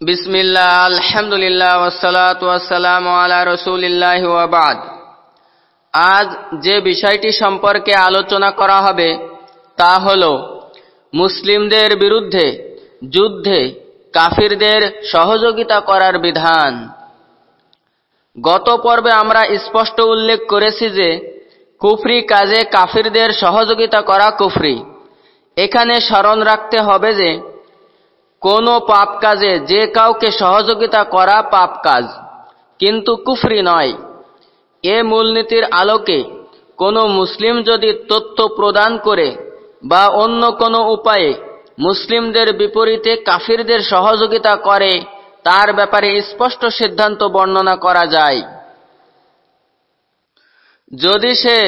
বিসমিল্লাহ, আলহামদুলিল্লাহ ওসালাত ওয়াসালাম আলা রসুলিল্লাহ ওয়াবাদ আজ যে বিষয়টি সম্পর্কে আলোচনা করা হবে তা হল, মুসলিমদের বিরুদ্ধে যুদ্ধে কাফিরদের সহযোগিতা করার বিধান। গত পর্বে আমরা স্পষ্ট উল্লেখ করেছি যে, কুফরি কাজে কাফিরদের সহযোগিতা করা কুফরি। এখানে স্মরণ রাখতে হবে যে কোনো পাপ কাজে যে কাউকে সহযোগিতা করা পাপ কাজ, কিন্তু কুফরি নয়। এ মূলনীতির আলোকে কোনো মুসলিম যদি তথ্য প্রদান করে বা অন্য কোনো উপায়ে মুসলিমদের বিপরীতে কাফিরদের সহযোগিতা করে, তার ব্যাপারে স্পষ্ট সিদ্ধান্ত বর্ণনা করা যায়। যদি সে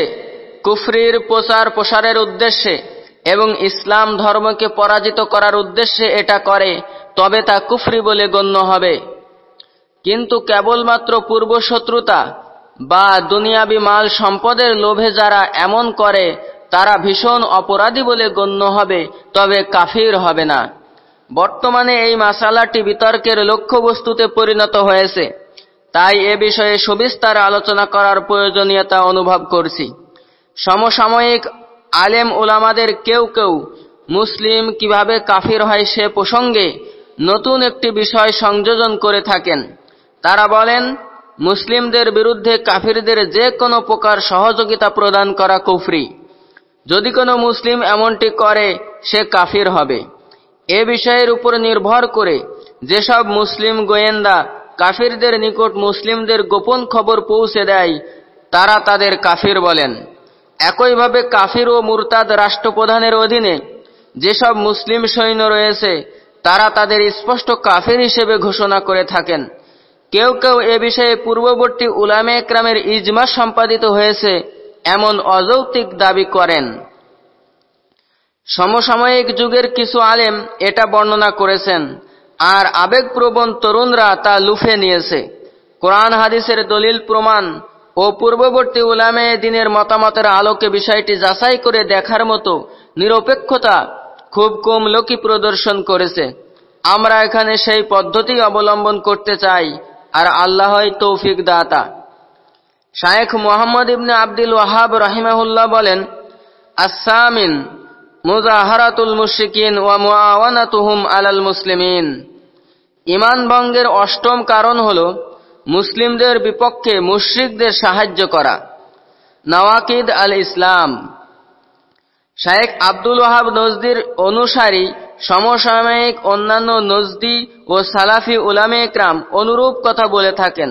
কুফরির প্রচার প্রসারের উদ্দেশ্যে এবং ইসলাম ধর্মকে পরাজিত করার উদ্দেশ্যে এটা করে, তবে তা কুফরি বলে গণ্য হবে। কিন্তু কেবলমাত্র পূর্বশত্রুতা বা দুনিয়াবি মাল সম্পদের লোভে যারা এমন করে, তারা ভীষণ অপরাধী বলে গণ্য হবে, তবে কাফির হবে না। বর্তমানে এই মাসালাটি বিতর্কের লক্ষ্যবস্তুতে পরিণত হয়েছে। তাই এ বিষয়ে সুবিস্তার আলোচনা করার প্রয়োজনীয়তা অনুভব করছি। সমসাময়িক আলেম ওলামাদের কেউ কেউ মুসলিম কীভাবে কাফির হয় সে প্রসঙ্গে নতুন একটি বিষয় সংযোজন করে থাকেন। তারা বলেন, মুসলিমদের বিরুদ্ধে কাফিরদের যে কোনো প্রকার সহযোগিতা প্রদান করা কুফরি। যদি কোনো মুসলিম এমনটি করে, সে কাফির হবে। এ বিষয়ের উপর নির্ভর করে যেসব মুসলিম গোয়েন্দা কাফিরদের নিকট মুসলিমদের গোপন খবর পৌঁছে দেয়, তারা তাদের কাফির বলেন। একইভাবে কাফির ও মুরতাদ রাষ্ট্রপ্রধানের অধীনে যেসব মুসলিম সৈন্য রয়েছে, তারা তাদের স্পষ্ট কাফির হিসেবে ঘোষণা করে থাকেন। কেউ কেউ এ বিষয়ে পূর্ববর্তী উলামে একরামের ইজমা সম্পাদিত হয়েছে, এমন অযৌক্তিক দাবি করেন। সমসাময়িক যুগের কিছু আলেম এটা বর্ণনা করেছেন, আর আবেগপ্রবণ তরুণরা তা লুফে নিয়েছে। কোরআন হাদিসের দলিল প্রমাণ ও পূর্ববর্তী উলামে দিনের মতামতের আলোকে বিষয়টি যাচাই করে দেখার মতো নিরপেক্ষতা খুব কম লোকই প্রদর্শন করেছে। আমরা এখানে সেই পদ্ধতি অবলম্বন করতে চাই, আর আল্লাহই তৌফিক দাতা। শায়েখ মোহাম্মদ ইবনে আব্দুল ওয়াহাব রাহিমাহুল্লাহ বলেন আসামিন মুজাহারাতুল মুশরিকিন ওয়া মুআওয়ানাতুহুম আলাল মুসলিমিন। ইমান ভঙ্গের অষ্টম কারণ হল মুসলিমদের বিপক্ষে মুশরিকদের সাহায্য করা। নওয়াকিদ আল ইসলাম, শায়েখ আব্দুল ওয়াহাব নজদির অনুসারী, সমসাময়িক অন্যান্য নজদি ও সালাফি উলামে একরাম অনুরূপ কথা বলে থাকেন।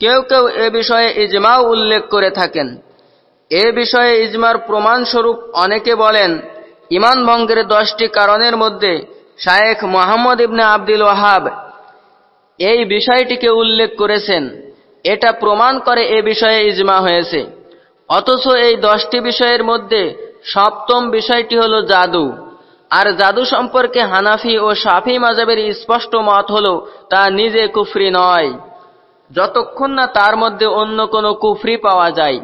কেউ কেউ এ বিষয়ে ইজমাও উল্লেখ করে থাকেন। এ বিষয়ে ইজমার প্রমাণস্বরূপ অনেকে বলেন, ইমান ভঙ্গের দশটি কারণের মধ্যে শায়েখ মোহাম্মদ ইবনে আব্দুল ওয়াহাব এই বিষয়টিকে উল্লেখ করেছেন। এটা প্রমাণ করে এ বিষয়ে ইজমা হয়েছে। অথচ এই দশটি বিষয়ের মধ্যে সপ্তম বিষয়টি হল জাদু। আর জাদু সম্পর্কে হানাফি ও সাফি মাজাবের স্পষ্ট মত হল, তা নিজে কুফরি নয়। যতক্ষণ না তার মধ্যে অন্য কোনো কুফরি পাওয়া যায়।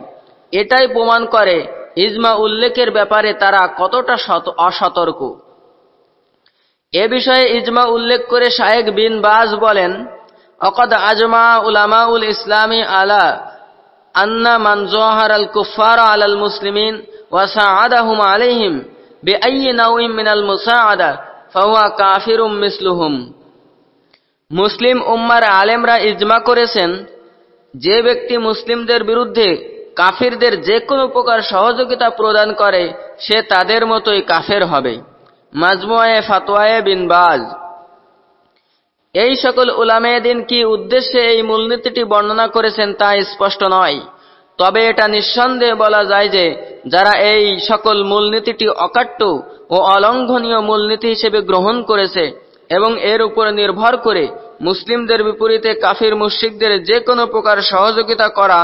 এটাই প্রমাণ করে ইজমা উল্লেখের ব্যাপারে তারা কতটা অসতর্ক। এ বিষয়ে ইজমা উল্লেখ করে শায়েক বিন বাজ বলেন, অকদ আজমা উলামা উল ইসলামী আলা আন্না মান জোহার আল কুফার আলাল মুসলিমিন ওয়াসা আদাহুম আলিহিম বেআই নাউইম মিনাল মুসাআদা, ফাহুয়া কাফিরুম মিসলুহুম। মুসলিম উম্মার আলেমরা ইজমা করেছেন, যে ব্যক্তি মুসলিমদের বিরুদ্ধে কাফিরদের যে কোনো প্রকার সহযোগিতা প্রদান করে, সে তাদের মতোই কাফের হবে। মাজমুয়ে ফাতোয়ায়ে বিন বাজ। এই সকল উলামেদিন কি উদ্দেশ্যে এই মূলনীতিটি বর্ণনা করেছেন তা স্পষ্ট নয়। তবে এটা নিঃসন্দেহে বলা যায় যে, যারা এই সকল মূলনীতিটি অকাট্য ও অলঙ্ঘনীয় মূলনীতি হিসেবে গ্রহণ করেছে এবং এর উপর নির্ভর করে মুসলিমদের বিপরীতে কাফির মুশ্রিকদের যে কোনো প্রকার সহযোগিতা করা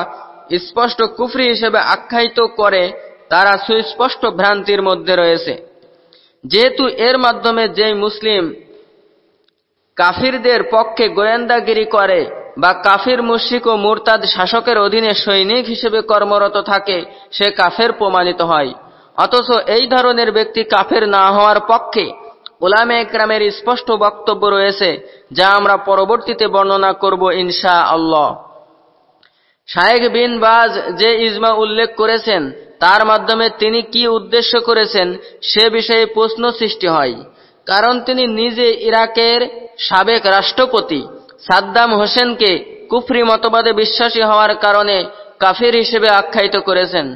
স্পষ্ট কুফরি হিসেবে আখ্যায়িত করে, তারা সুস্পষ্ট ভ্রান্তির মধ্যে রয়েছে। যেহেতু এর মাধ্যমে যেই মুসলিম কাফিরদের পক্ষে গোয়েন্দাগিরি করে বা কাফির মুশিক ও মুরতাদ শাসকের অধীনে সৈনিক হিসেবে কর্মরত থাকে, সে কাফের প্রমাণিত হয়। অথচ এই ধরনের ব্যক্তি কাফের না হওয়ার পক্ষে ওলামে একরামের স্পষ্ট বক্তব্য রয়েছে, যা আমরা পরবর্তীতে বর্ণনা করব ইনশা আল্লাহ শায়েখ বিন বাজ যে ইজমা উল্লেখ করেছেন তার মাধ্যমে তিনি কি উদ্দেশ্য করেছেন সে বিষয়ে প্রশ্ন সৃষ্টি হয়। কারণ তিনি নিজে ইরাকের সাবেক রাষ্ট্রপতি সাদ্দাম হোসেনকে কুফরি মতবাদে বিশ্বাসী হওয়ার কারণে কাফির হিসেবে আখ্যায়িত করেছেন।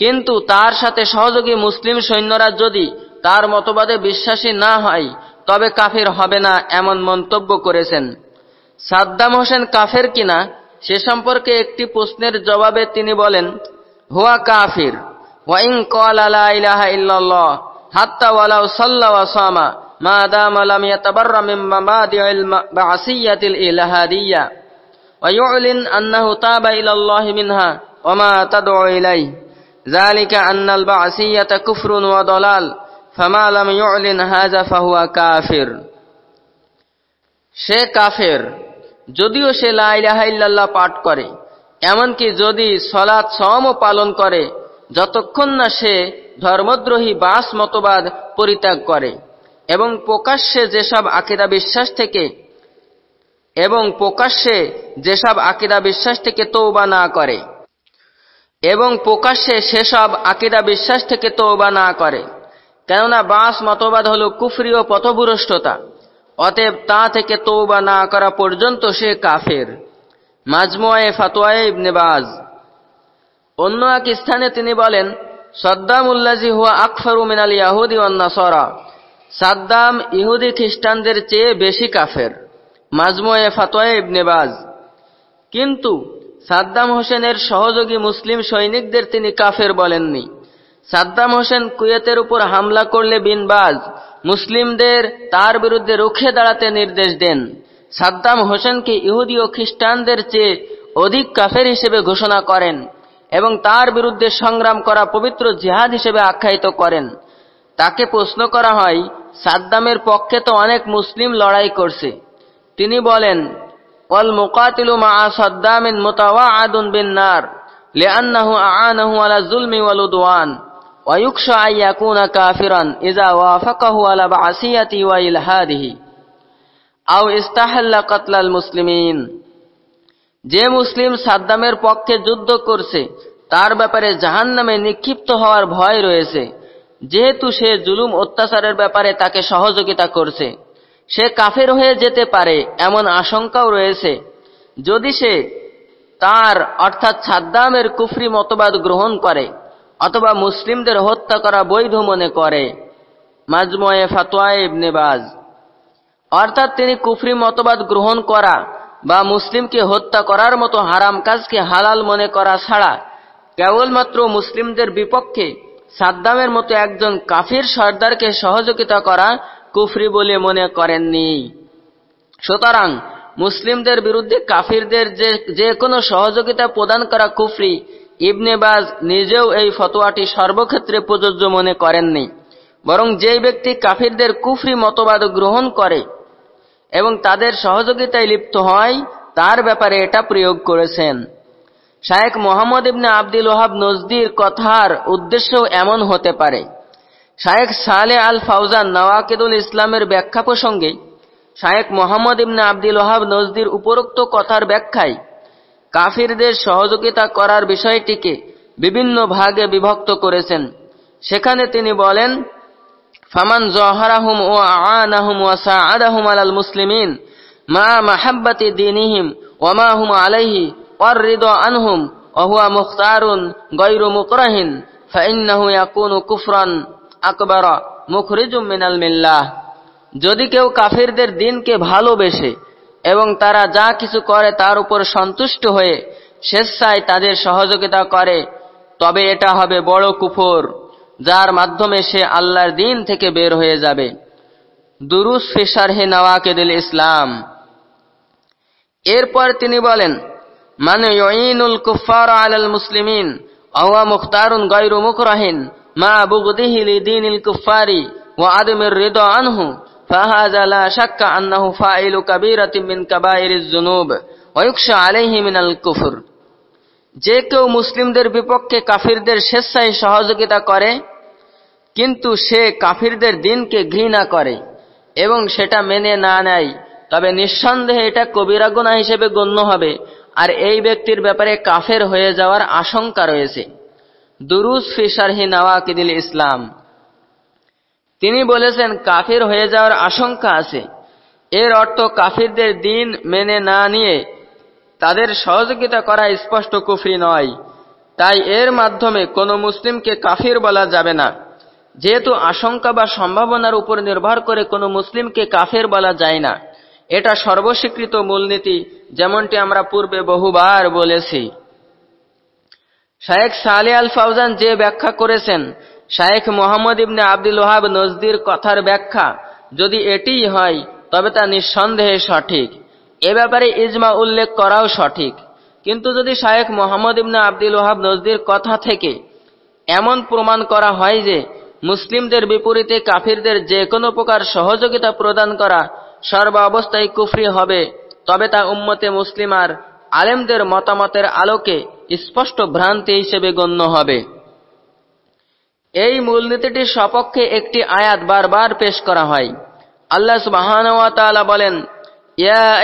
কিন্তু তার সাথে সহযোগী মুসলিম সৈন্যরা যদি তার মতবাদে বিশ্বাসী না হয়, তবে কাফির হবে না এমন মন্তব্য করেছেন। সাদ্দাম হোসেন কাফের কিনা, সে সম্পর্কে একটি প্রশ্নের জবাবে তিনি বলেন হুয়া কাফির। ওয়াইং কল আলা ইলাহা ইল্লাল্লাহ, হাত্তা ওয়ালাউ সাল্লা ওয়া সামা, মা দাম লাম ইয়াতাবাররা মিন মাবাদি'il বা'সিয়াতিল ইলাহাদিyyah ওয়া ইউ'লিন আন্নাহু তাবা ইলা মিনহা, ওয়া মা তাদ'ু ইলাইহি। আন্নাল বা'সিয়াতা কুফরুন ওয়া দালাল, ফামা লাম ইউ'লিন হাযা ফাহুয়া কাফির। সে কাফের, যদিও সে লা ইলাহা ইল্লাল্লাহ পাঠ করে এমনকি যদি সলাৎ সমও পালন করে, যতক্ষণ না সে ধর্মদ্রোহী বাস মতবাদ পরিত্যাগ করে, এবং প্রকাশ্যে যেসব আকিদা বিশ্বাস থেকে, এবং প্রকাশ্যে যেসব আকিদা বিশ্বাস থেকে তৌবা না করে, এবং প্রকাশ্যে সেসব আকিদা বিশ্বাস থেকে তৌবা না করে, কেননা বাস মতবাদ হল কুফরি ও পথভুরষ্টতা, অতএব তা থেকে তৌবা না করা পর্যন্ত সে কাফের। মাজমুয়ে ফাতোয়ায়ে ইবনে বাজ। অন্য এক স্থানে তিনি বলেন, সদ্দাম উল্লাজি হুয়া আকফরু মিনাল ইয়াহুদি ওয়ান নাসারা। সাদ্দাম ইহুদি খ্রিস্টানদের চেয়ে বেশি কাফের মাজমুয়ে ফাতোয়ায়ে ইবনে বাজ। কিন্তু সাদ্দাম হোসেনের সহযোগী মুসলিম সৈনিকদের তিনি কাফের বলেননি। সাদ্দাম হোসেন কুয়েতের উপর হামলা করলে বিনবাজ মুসলিমদের তার বিরুদ্ধে রুখে দাঁড়াতে নির্দেশ দেন। সাদ্দাম হোসেনকে ইহুদি ও খ্রিস্টানদের চেয়ে অধিক কাফের হিসেবে ঘোষণা করেন এবং তার বিরুদ্ধে সংগ্রাম করা পবিত্র জিহাদ হিসেবে আখ্যায়িত করেন। তাকে প্রশ্ন করা হয়, সাদ্দামের পক্ষে তো অনেক মুসলিম লড়াই করছে। তিনি বলেন অল মুকাতিলু মা সাদ্দামিন মোতাওয়া আদুন বিন নার, লিআন্নাহু আ'ানাহু আলা যুলমি ওয়াল উদওয়ান ওয়া ইয়াকুনা কাফিরান ইযা ওয়াফাকাহু আলা বা'সিয়াতি ওয়া ইলহাদিহি। আও ইস্তাহাল্লা কাতলাল মুসলিমিন। যে মুসলিম সাদ্দামের পক্ষে যুদ্ধ করছে, তার ব্যাপারে জাহান্নামে নিক্ষিপ্ত হওয়ার ভয় রয়েছে। যেহেতু সে জুলুম অত্যাচারের ব্যাপারে তাকে সহযোগিতা করছে, সে কাফের হয়ে যেতে পারে এমন আশঙ্কাও রয়েছে। যদি সে তার, অর্থাৎ সাদ্দামের কুফরি মতবাদ গ্রহণ করে, অথবা মুসলিমদের হত্যা করা বৈধ মনে করে। মাজময়ে ফাতোয়া ইবনে বাজ। অর্থাৎ তিনি কুফরি মতবাদ গ্রহণ করা বা মুসলিমকে হত্যা করার মতো হারাম কাজকে হালাল মনে করা ছাড়া কেবলমাত্র মুসলিমদের বিপক্ষে সাদ্দামের মতো একজন কাফির সর্দারকে সহযোগিতা করা কুফরি বলে মনে করেননি। সুতরাং মুসলিমদের বিরুদ্ধে কাফিরদের যে যে কোনো সহযোগিতা প্রদান করা কুফরি ইবনে বাজ নিজেও এই ফতোয়াটি সর্বক্ষেত্রে প্রযোজ্য মনে করেননি। বরং যেই ব্যক্তি কাফিরদের কুফরি মতবাদ গ্রহণ করে এবং তাদের সহযোগিতায় লিপ্ত হয়, তার ব্যাপারে এটা প্রয়োগ করেছেন। শায়েক মোহাম্মদ ইবনে আব্দুল ওহাব নজদির কথার উদ্দেশ্য এমন হতে পারে। শায়েক সালে আল ফাউজান নওয়াকিদুল ইসলামের ব্যাখ্যা প্রসঙ্গে শায়েক মোহাম্মদ ইবনে আব্দুল ওহাব নজদির উপরোক্ত কথার ব্যাখ্যায় কাফিরদের সহযোগিতা করার বিষয়টিকে বিভিন্ন ভাগে বিভক্ত করেছেন। সেখানে তিনি বলেন ফামান জহারাহুম ও আনাহুম ওয়া সাআদাহুম আলাল মুসলিমিন, মা মাহাব্বাতি দীনিহিম ওয়া মা হুম আলাইহি ওয়ার রিদা আনহুম ওয়া হুয়া মুখতারুন গায়রু মুকরাহিন, ফাইন্নাহু ইয়াকুনু মিনাল মিল্লাহ। যদি কেউ কাফিরদের দিনকে ভালোবেসে এবং তারা যা কিছু করে তার উপর সন্তুষ্ট হয়ে স্বেচ্ছায় তাদের সহযোগিতা করে, তবে এটা হবে বড় কুফর। যার মাধ্যমে সে আল্লাহর দিন থেকে বের হয়ে যাবে দুরুস ফিসার হে নওয়াকেদুল ইসলাম এরপর তিনি বলেন মানে ইউনুল কুফার আলাল মুসলিমিন আওয়া মুখতারুন গায়রু মুকরাহিন মা বুগদিহি লিদিনিল কুফারি ওয়া আদমির রিদা আনহু فهذا لا شك أنه فاعل كبيرة من كبائر الذنوب ويخشى عليه من الكفر যে কেউ মুসলিমদের বিপক্ষে কাফিরদের স্বেচ্ছায় সহযোগিতা করে কিন্তু সে কাফিরদের দিনকে ঘৃণা করে এবং সেটা মেনে না নেয়। তবে নিঃসন্দেহে এটা কবিরা গুনাহ হিসেবে গণ্য হবে। আর এই ব্যক্তির ব্যাপারে কাফের হয়ে যাওয়ার আশঙ্কা রয়েছে। দুরুস ফিসারহি নওয়াকিদিল ইসলাম। তিনি বলেছেন, কাফির হয়ে যাওয়ার আশঙ্কা আছে। এর অর্থ কাফিরদের দিন মেনে না নিয়ে তাদের সহযোগিতা করা স্পষ্ট কুফরি নয়। তাই এর মাধ্যমে কোনো মুসলিমকে কাফির বলা যাবে না। যেহেতু আশঙ্কা বা সম্ভাবনার উপর নির্ভর করে কোনো মুসলিমকে কাফের বলা যায় না। এটা সর্বস্বীকৃত মূলনীতি, যেমনটি আমরা পূর্বে বহুবার বলেছি। শায়েখ সালে আল ফাউজান যে ব্যাখ্যা করেছেন, শায়েখ মোহাম্মদ ইবনে আব্দুল ওহাব নজদির কথার ব্যাখ্যা, যদি এটিই হয়, তবে তা নিঃসন্দেহে সঠিক। এ ব্যাপারে ইজমা উল্লেখ করাও সঠিক। কিন্তু যদি শায়েখ মোহাম্মদ ইবনে আব্দুল ওহাব নজদির কথা থেকে এমন প্রমাণ করা হয় যে মুসলিমদের বিপরীতে কাফিরদের যে কোনো প্রকার সহযোগিতা প্রদান করা সর্বাবস্থায় কুফরি হবে, তবে তা উম্মতে মুসলিমার আলেমদের মতামতের আলোকে স্পষ্ট ভ্রান্তি হিসেবে গণ্য হবে। এই মূলনীতিটির সপক্ষে একটি আয়াত বারবার পেশ করা হয়। আল্লাহ সুবহানাহু ওয়া বলেন, ইয়া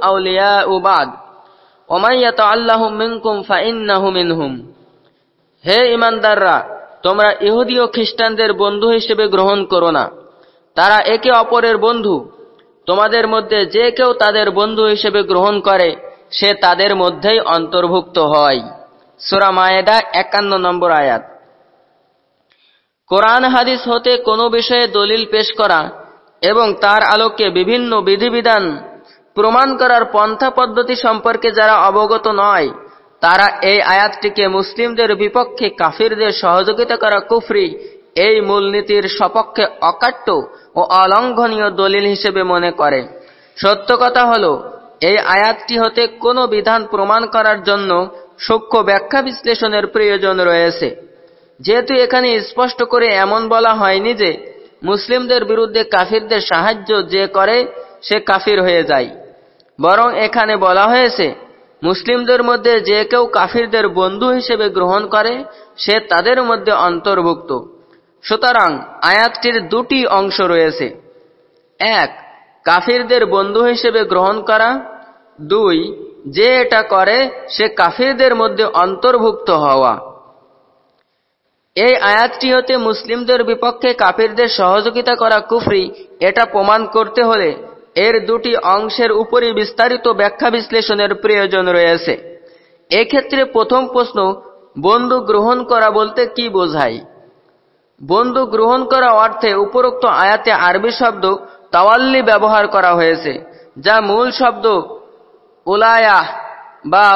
আউলিয়া বা'দ। ওয়া মান ইয়াতাআল্লাহুম মিনকুম ফাইন্নাহু মিনহুম। হে ঈমানদাররা তোমরা ইহুদি ও খ্রিস্টানদের বন্ধু হিসেবে গ্রহণ করো না। তারা একে অপরের বন্ধু। তোমাদের মধ্যে যে কেউ তাদের বন্ধু হিসেবে গ্রহণ করে, সে তাদের মধ্যেই অন্তর্ভুক্ত হয়। সুরা মায়েদা একান্ন নম্বর আয়াত। কোরআন হাদিস হতে কোনো বিষয়ে দলিল পেশ করা এবং তার আলোকে বিভিন্ন বিধিবিধান প্রমাণ করার পন্থা পদ্ধতি সম্পর্কে যারা অবগত নয়, তারা এই আয়াতটিকে মুসলিমদের বিপক্ষে কাফিরদের সহযোগিতা করা কুফরি, এই মূলনীতির সপক্ষে অকাট্য ও অলঙ্ঘনীয় দলিল হিসেবে মনে করে। সত্য কথা হল, এই আয়াতটি হতে কোনো বিধান প্রমাণ করার জন্য সূক্ষ্ম ব্যাখ্যা বিশ্লেষণের প্রয়োজন রয়েছে। যেহেতু এখানে স্পষ্ট করে এমন বলা হয়নি যে, মুসলিমদের বিরুদ্ধে কাফিরদের সাহায্য যে করে, সে কাফির হয়ে যায়। বরং এখানে বলা হয়েছে, মুসলিমদের মধ্যে যে কেউ কাফিরদের বন্ধু হিসেবে গ্রহণ করে, সে তাদের মধ্যে অন্তর্ভুক্ত। সুতরাং আয়াতটির দুটি অংশ রয়েছে। এক, কাফিরদের বন্ধু হিসেবে গ্রহণ করা। দুই, যে এটা করে, সে কাফিরদের মধ্যে অন্তর্ভুক্ত হওয়া। এই আয়াতটি হতে মুসলিমদের বিপক্ষে কাফিরদের সহযোগিতা করা কুফরি, এটা প্রমাণ করতে হলে এর দুটি অংশের উপরই বিস্তারিত ব্যাখ্যা বিশ্লেষণের প্রয়োজন রয়েছে। এক্ষেত্রে প্রথম প্রশ্ন, বন্ধু গ্রহণ করা বলতে কি বোঝায়? বন্ধু গ্রহণ করা অর্থে উপরোক্ত আয়াতে আরবি শব্দ তাওয়াল্লি ব্যবহার করা হয়েছে, যা মূল শব্দ ওলায়া বা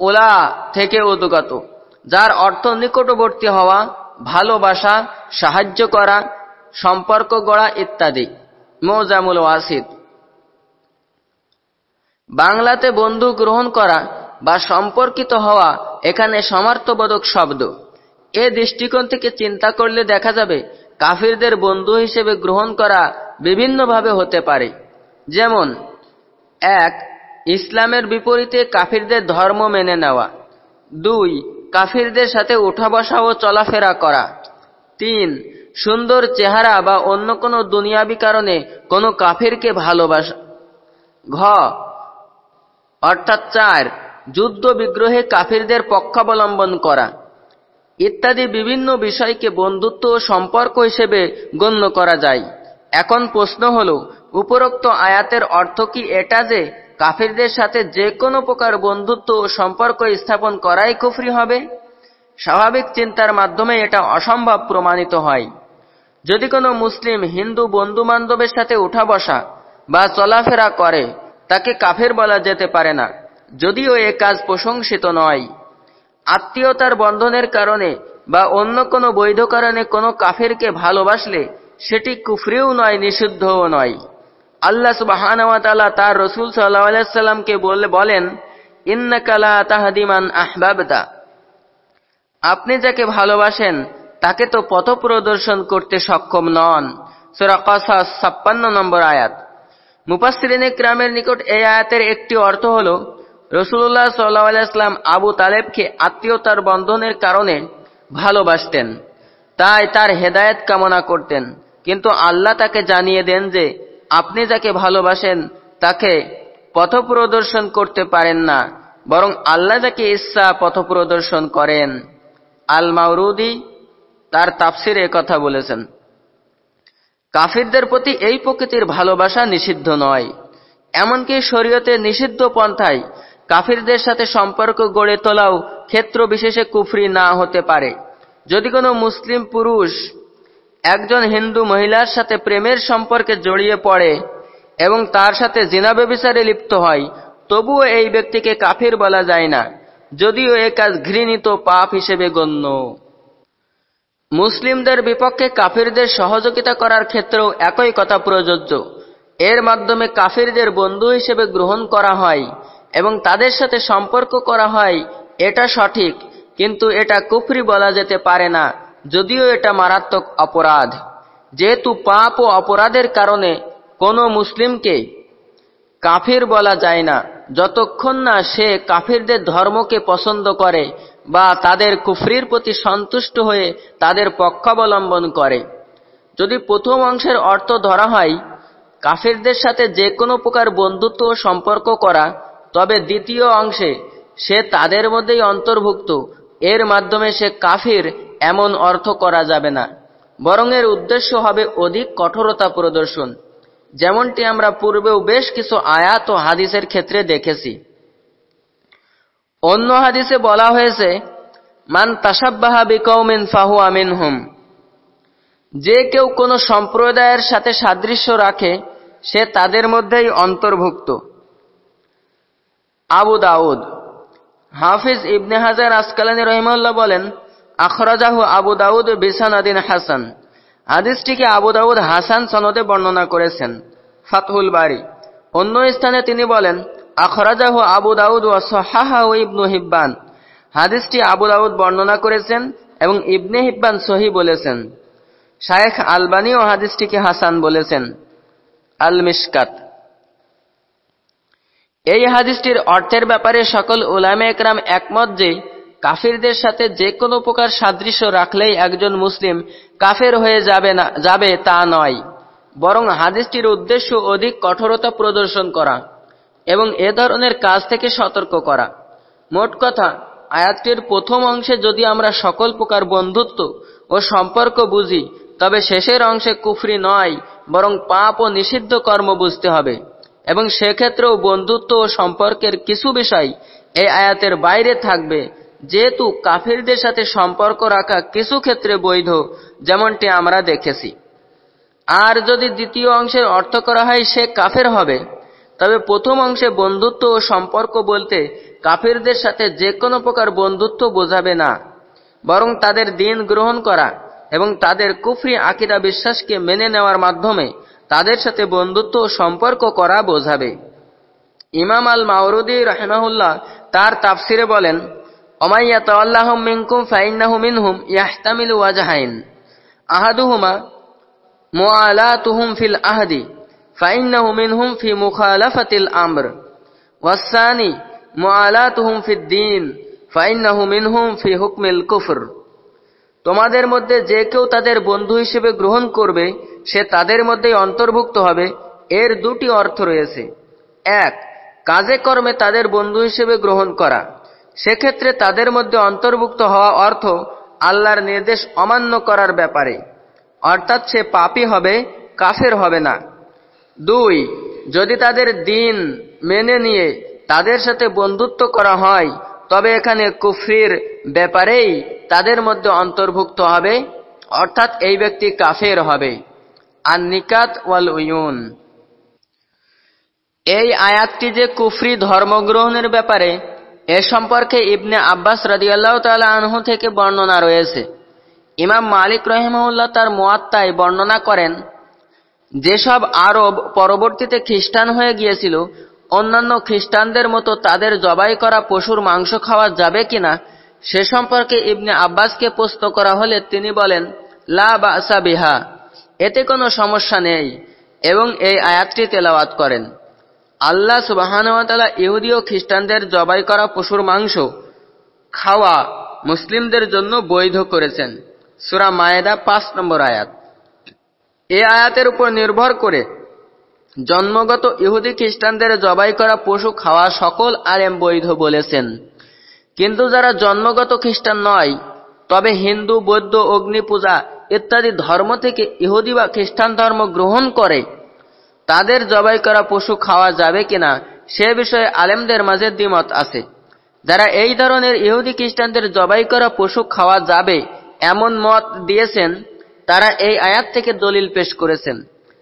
ওলা থেকে উদ্গত, যার অর্থ নিকটবর্তী হওয়া, ভালোবাসা, সাহায্য করা, সম্পর্ক গড়া ইত্যাদি। মোজামুল ওয়াসিদ। বাংলাতে বন্ধু গ্রহণ করা বা সম্পর্কিত হওয়া এখানে সমার্থবোধক শব্দ। এ দৃষ্টিকোণ থেকে চিন্তা করলে দেখা যাবে কাফিরদের বন্ধু হিসেবে গ্রহণ করা বিভিন্নভাবে হতে পারে। যেমন, এক, ইসলামের বিপরীতে কাফিরদের ধর্ম মেনে নেওয়া। দুই, কাফিরদের সাথে উঠা বসা ও চলাফেরা করা। তিন সুন্দর চেহারা বা অন্য কোনো দুনিয়াবি কারণে কোনো কাফিরকে ভালোবাসা, ঘ, অর্থাৎ চার, যুদ্ধ বিগ্রহে কাফিরদের পক্ষাবলম্বন করা। ইত্যাদি বিভিন্ন বিষয়কে বন্ধুত্ব ও সম্পর্ক হিসেবে গণ্য করা যায়। এখন প্রশ্ন হল, উপরোক্ত আয়াতের অর্থ কি এটা যে কাফিরদের সাথে যে কোনো প্রকার বন্ধুত্ব ও সম্পর্ক স্থাপন করাই কুফরি হবে? স্বাভাবিক চিন্তার মাধ্যমে এটা অসম্ভব প্রমাণিত হয়। যদি কোনো মুসলিম হিন্দু বন্ধু বান্ধবের সাথে উঠা বসা বা চলাফেরা করে, তাকে কাফের বলা যেতে পারে না, যদিও এ কাজ প্রশংসিত নয়। আত্মীয়তার বন্ধনের কারণে বা অন্য কোনো বৈধ কারণে কোনো কাফেরকে ভালোবাসলে, সেটি কুফরিও নয়, নিষিদ্ধও নয়। আল্লাহ সুবাহান তার রসুল সাল্লাহামকে বলে বলেন ইন্নাকালা তাহাদিমান আহবাবদা আপনি যাকে ভালোবাসেন তাকে তো পথ প্রদর্শন করতে সক্ষম নন। সোরা ছাপ্পান্ন নম্বর আয়াত। মুপাসরিনে ক্রামের নিকট এই আয়াতের একটি অর্থ হল রসুল্লাহ সাল্লাহাম আবু তালেবকে আত্মীয়তার বন্ধনের কারণে ভালোবাসতেন। তাই তার হেদায়েত কামনা করতেন। কিন্তু আল্লাহ তাকে জানিয়ে দেন যে, আপনি যাকে ভালোবাসেন, তাকে পথ প্রদর্শন করতে পারেন না, বরং আল্লাহ যাকে ইচ্ছা পথপ্রদর্শন করেন। আল মাউরুদি তার তাফসিরে কথা বলেছেন, কাফিরদের প্রতি এই প্রকৃতির ভালোবাসা নিষিদ্ধ নয়, এমনকি শরীয়তে নিষিদ্ধ পন্থায় কাফিরদের সাথে সম্পর্ক গড়ে তোলাও ক্ষেত্র বিশেষে কুফরি না হতে পারে। যদি কোনো মুসলিম পুরুষ একজন হিন্দু মহিলার সাথে প্রেমের সম্পর্কে জড়িয়ে পড়ে এবং তার সাথে জিনা ব্যবিচারে লিপ্ত হয়, তবুও এই ব্যক্তিকে কাফির বলা যায় না, যদিও এ কাজ ঘৃণিত পাপ হিসেবে গণ্য। মুসলিমদের বিপক্ষে কাফিরদের সহযোগিতা করার ক্ষেত্রেও একই কথা প্রযোজ্য। এর মাধ্যমে কাফিরদের বন্ধু হিসেবে গ্রহণ করা হয় এবং তাদের সাথে সম্পর্ক করা হয়, এটা সঠিক, কিন্তু এটা কুফরি বলা যেতে পারে না, যদিও এটা মারাত্মক অপরাধ। যেহেতু পাপ ও অপরাধের কারণে কোনো মুসলিমকে কাফির বলা যায় না, যতক্ষণ না সে কাফিরদের ধর্মকে পছন্দ করে বা তাদের কুফরির প্রতি সন্তুষ্ট হয়ে তাদের পক্ষাবলম্বন করে। যদি প্রথম অংশের অর্থ ধরা হয়, কাফিরদের সাথে যে কোনো প্রকার বন্ধুত্ব ও সম্পর্ক করা, তবে দ্বিতীয় অংশে সে তাদের মধ্যেই অন্তর্ভুক্ত। এর মাধ্যমে সে কাফির এমন অর্থ করা যাবে না। বরং এর উদ্দেশ্য হবে অধিক কঠোরতা প্রদর্শন। যেমনটি আমরা পূর্বেও বেশ কিছু আয়াত ও হাদিসের ক্ষেত্রে দেখেছি। অন্য হাদিসে বলা হয়েছে, মান তাসাব্বাহা বিকৌমিন আমিন হুম যে কেউ কোন সম্প্রদায়ের সাথে সাদৃশ্য রাখে, সে তাদের মধ্যেই অন্তর্ভুক্ত। আবু দাউদ, হাফিজ ইবনে হাজার আসকালানি রহিমুল্লাহ বলেন, আখরাজাহু আবু দাউদ বিসানাদিন হাসান। হাদিসটিকে আবু দাউদ হাসান সনদে বর্ণনা করেছেন, ফাতহুল বাড়ি অন্য স্থানে তিনি বলেন আখরাজাহু আবু দাউদ ও সহাহা ইবনু হিব্বান। হাদিসটি আবু দাউদ বর্ণনা করেছেন এবং ইবনে হিব্বান সহি বলেছেন। শায়েখ আলবানি ও হাদিসটিকে হাসান বলেছেন। আল মিসকাত এই হাদিসটির অর্থের ব্যাপারে সকল উলামে একরাম একমত যে, কাফিরদের সাথে যে কোনো প্রকার সাদৃশ্য রাখলেই একজন মুসলিম কাফের হয়ে যাবে না, যাবে তা নয়। বরং হাদিসটির উদ্দেশ্য অধিক কঠোরতা প্রদর্শন করা। এবং এ ধরনের কাজ থেকে সতর্ক করা। মোট কথা, আয়াতটির প্রথম অংশে যদি আমরা সকল প্রকার বন্ধুত্ব ও সম্পর্ক বুঝি, তবে শেষের অংশে কুফরি নয়, বরং পাপ ও নিষিদ্ধ কর্ম বুঝতে হবে। এবং সেক্ষেত্রেও বন্ধুত্ব ও সম্পর্কের কিছু বিষয় এই আয়াতের বাইরে থাকবে, যেহেতু কাফিরদের সাথে সম্পর্ক রাখা কিছু ক্ষেত্রে বৈধ, যেমনটি আমরা দেখেছি। আর যদি দ্বিতীয় অংশের অর্থ করা হয় সে কাফের হবে তবে প্রথম অংশে বন্ধুত্ব ও সম্পর্ক বলতে কাফিরদের সাথে যে কোনো প্রকার বন্ধুত্ব বোঝাবে না, বরং তাদের দিন গ্রহণ করা এবং তাদের কুফরি আকিদা বিশ্বাসকে মেনে নেওয়ার মাধ্যমে তাদের সাথে বন্ধুত্ব ও সম্পর্ক করা বোঝাবে। ইমাম আল মাওরুদি রহমাহুল্লাহ তার তাফসিরে বলেন অমাইয়াত আল্লাহ মিনকুম ইয়াহতামিলু ওয়াজহাইন। আহাদুহুমা ফিল আহদি। ফাইন্নাহু মিনহুম ফি মুখালাফাতিল আমর ওয়াসানি মুআলাতুহুম ফিদ দ্বীন ফাইন্নাহু মিনহুম ফি হুকমিল কুফর তোমাদের মধ্যে যে কেউ তাদের বন্ধু হিসেবে গ্রহণ করবে, সে তাদের মধ্যেই অন্তর্ভুক্ত হবে। এর দুটি অর্থ রয়েছে। এক, কাজে কর্মে তাদের বন্ধু হিসেবে গ্রহণ করা। সেক্ষেত্রে তাদের মধ্যে অন্তর্ভুক্ত হওয়া অর্থ আল্লাহর নির্দেশ অমান্য করার ব্যাপারে। অর্থাৎ সে পাপি হবে, কাফের হবে না। দুই, যদি তাদের দিন মেনে নিয়ে তাদের সাথে বন্ধুত্ব করা হয়, তবে এখানে কুফরির ব্যাপারেই তাদের মধ্যে অন্তর্ভুক্ত হবে, অর্থাৎ এই ব্যক্তি কাফের হবে। আর নিকাত ওয়াল উয়ুন এই আয়াতটি যে কুফরি ধর্মগ্রহণের ব্যাপারে, এ সম্পর্কে ইবনে আব্বাস রাদিয়াল্লাহ তালা আনহু থেকে বর্ণনা রয়েছে। ইমাম মালিক রহিমউল্লাহ তার মোয়াত্তায় বর্ণনা করেন যেসব আরব পরবর্তীতে খ্রিস্টান হয়ে গিয়েছিল, অন্যান্য খ্রিস্টানদের মতো তাদের জবাই করা পশুর মাংস খাওয়া যাবে কিনা, সে সম্পর্কে ইবনে আব্বাসকে প্রশ্ন করা হলে তিনি বলেন, লা বাসা বিহা, এতে কোনো সমস্যা নেই, এবং এই আয়াতটি তেলাওয়াত করেন। আল্লাহ সুবাহানতালা ইহুদি ও খ্রিস্টানদের জবাই করা পশুর মাংস খাওয়া মুসলিমদের জন্য বৈধ করেছেন। সুরা মায়েদা পাঁচ নম্বর আয়াত। এ আয়াতের উপর নির্ভর করে জন্মগত ইহুদি খ্রিস্টানদের জবাই করা পশু খাওয়া সকল আলেম বৈধ বলেছেন। কিন্তু যারা জন্মগত খ্রিস্টান নয়, তবে হিন্দু, বৌদ্ধ অগ্নি পূজা ইত্যাদি ধর্ম থেকে ইহুদি বা খ্রিস্টান ধর্ম গ্রহণ করে, তাদের জবাই করা পশু খাওয়া যাবে কিনা সে বিষয়ে আলেমদের মাঝে দ্বিমত আছে। যারা এই ধরনের ইহুদি খ্রিস্টানদের জবাই করা পশু খাওয়া যাবে, এমন মত দিয়েছেন তারা এই আয়াত থেকে দলিল পেশ করেছেন।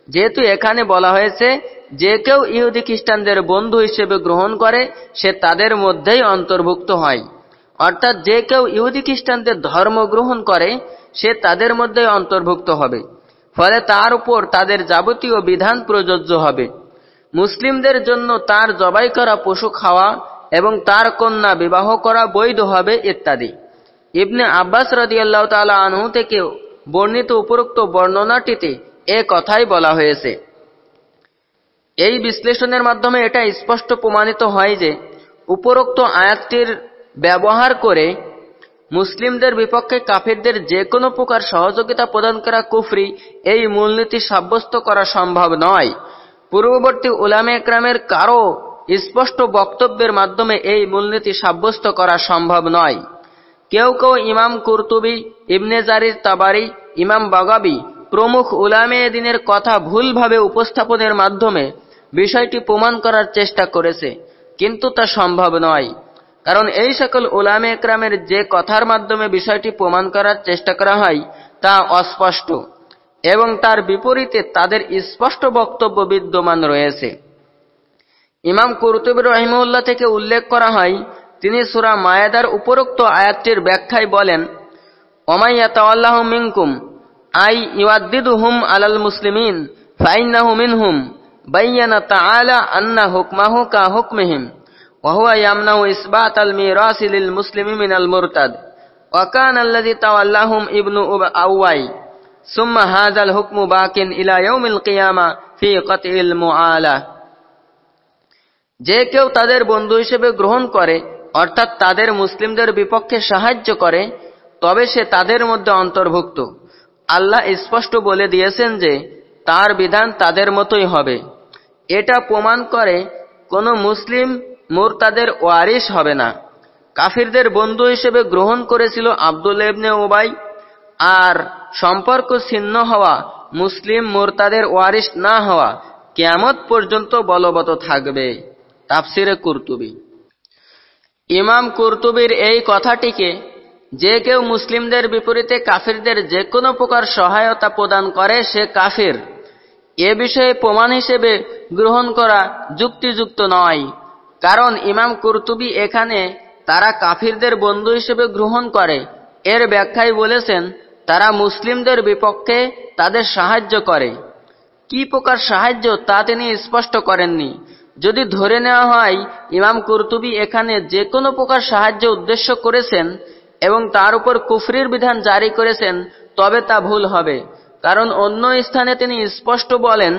যেহেতু এখানে বলা হয়েছে যে কেউ ইহুদি খ্রিস্টানদের বন্ধু হিসেবে গ্রহণ করে, সে তাদের মধ্যেই অন্তর্ভুক্ত হয়। অর্থাৎ যে কেউ ইহুদি খ্রিস্টানদের ধর্ম গ্রহণ করে, সে তাদের মধ্যে অন্তর্ভুক্ত হবে। ফলে তার উপর তাদের যাবতীয় বিধান প্রযোজ্য হবে। মুসলিমদের জন্য তার জবাই করা পশু খাওয়া এবং তার কন্যা বিবাহ করা বৈধ হবে ইত্যাদি। ইবনে আব্বাস রদিয়াল্লাহ তালা আনহু থেকে বর্ণিত উপরোক্ত বর্ণনাটিতে এ কথাই বলা হয়েছে। এই বিশ্লেষণের মাধ্যমে এটা স্পষ্ট প্রমাণিত হয় যে উপরোক্ত আয়াতটির ব্যবহার করে মুসলিমদের বিপক্ষে কাফিরদের যে কোনো প্রকার সহযোগিতা প্রদান করা কুফরি এই মূলনীতি সাব্যস্ত করা সম্ভব নয়। পূর্ববর্তী উলামে একরামের কারও স্পষ্ট বক্তব্যের মাধ্যমে এই মূলনীতি সাব্যস্ত করা সম্ভব নয়। কেউ কেউ ইমাম কুরতুবি, ইবনে জারির তাবারি, ইমাম বাগাবি প্রমুখ উলামে দিনের কথা ভুলভাবে উপস্থাপনের মাধ্যমে বিষয়টি প্রমাণ করার চেষ্টা করেছে, কিন্তু তা সম্ভব নয়। কারণ এই সকল ওলামে একরামের যে কথার মাধ্যমে বিষয়টি প্রমাণ করার চেষ্টা করা হয়, তা অস্পষ্ট এবং তার বিপরীতে তাদের স্পষ্ট বক্তব্য বিদ্যমান রয়েছে। ইমাম কুরতুবির রহিমউল্লাহ থেকে উল্লেখ করা হয় তিনি সুরা মায়াদার উপরোক্ত আয়াতটির ব্যাখ্যায় বলেন ওমাইয়াতাল্লাহ মিনকুম আই হুম আলাল মুসলিমিন ফাইন্নাহু মিনহুম বাইয়ানা তাআলা আন্না হুকমাহু কা হুকমিহিম وهو يمنع إثبات الميراث للمسلم من المرتد وكان الذي تولاهم ابن أوي ثم هذا الحكم باق إلى يوم القيامة في قطع المعالة যে কেউ তাদের বন্ধু হিসেবে গ্রহণ করে অর্থাৎ তাদের মুসলিমদের বিপক্ষে সাহায্য করে, তবে সে তাদের মধ্যে অন্তর্ভুক্ত। আল্লাহ স্পষ্ট বলে দিয়েছেন যে, তার বিধান তাদের মতোই হবে। এটা প্রমাণ করে কোনো মুসলিম মোরতাদের ওয়ারিস হবে না। কাফিরদের বন্ধু হিসেবে গ্রহণ করেছিল আব্দুল এবনে ওবাই আর সম্পর্ক ছিন্ন হওয়া মুসলিম মোরতাদের ওয়ারিস না হওয়া কেয়ামত পর্যন্ত বলবত থাকবে। তাফসিরে কুরতুবি। ইমাম কুরতুবির এই কথাটিকে যে কেউ মুসলিমদের বিপরীতে কাফিরদের যে কোনো প্রকার সহায়তা প্রদান করে, সে কাফির। এ বিষয়ে প্রমাণ হিসেবে গ্রহণ করা যুক্তিযুক্ত নয়। কারণ ইমাম কুরতুবি এখানে তারা কাফিরদের বন্ধু হিসেবে গ্রহণ করে। এর ব্যাখ্যায় বলেছেন, তারা মুসলিমদের বিপক্ষে তাদের সাহায্য করে। কি প্রকার সাহায্য তা তিনি স্পষ্ট করেননি। যদি ধরে নেওয়া হয়, ইমাম কুরতুবি এখানে যে কোনো প্রকার সাহায্য উদ্দেশ্য করেছেন এবং তার উপর কুফরির বিধান জারি করেছেন, তবে তা ভুল হবে। কারণ অন্য স্থানে তিনি স্পষ্ট বলেন,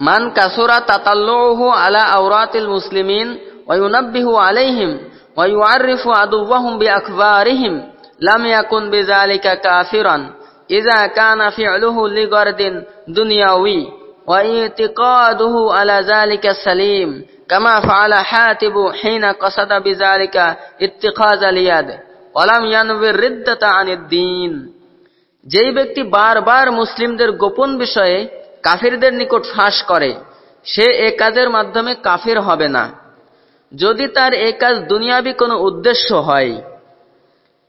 মান কাসুরা তাতাল্লুহু আলা আওরাতিল মুসলিমিন ওয়া আলাইহিম ওয়া ইউআররিফু আদুওয়াহুম বিআখবারিহিম লাম ইয়াকুন বিযালিকা কাফিরান ইযা কানা ফি'লুহু লিগারদিন দুনিয়াউই ওয়া ইতিকাদুহু আলা যালিকা সালিম كما فعل حاتب حين قصد بذلك اتخاذ اليد ولم ينوي الردة عن الدين যেই ব্যক্তি বারবার মুসলিমদের গোপন বিষয়ে কাফিরদের নিকট ফাঁস করে সে এ কাজের মাধ্যমে কাফির হবে না যদি তার এ কাজ দুনিয়াবি কোনো উদ্দেশ্য হয়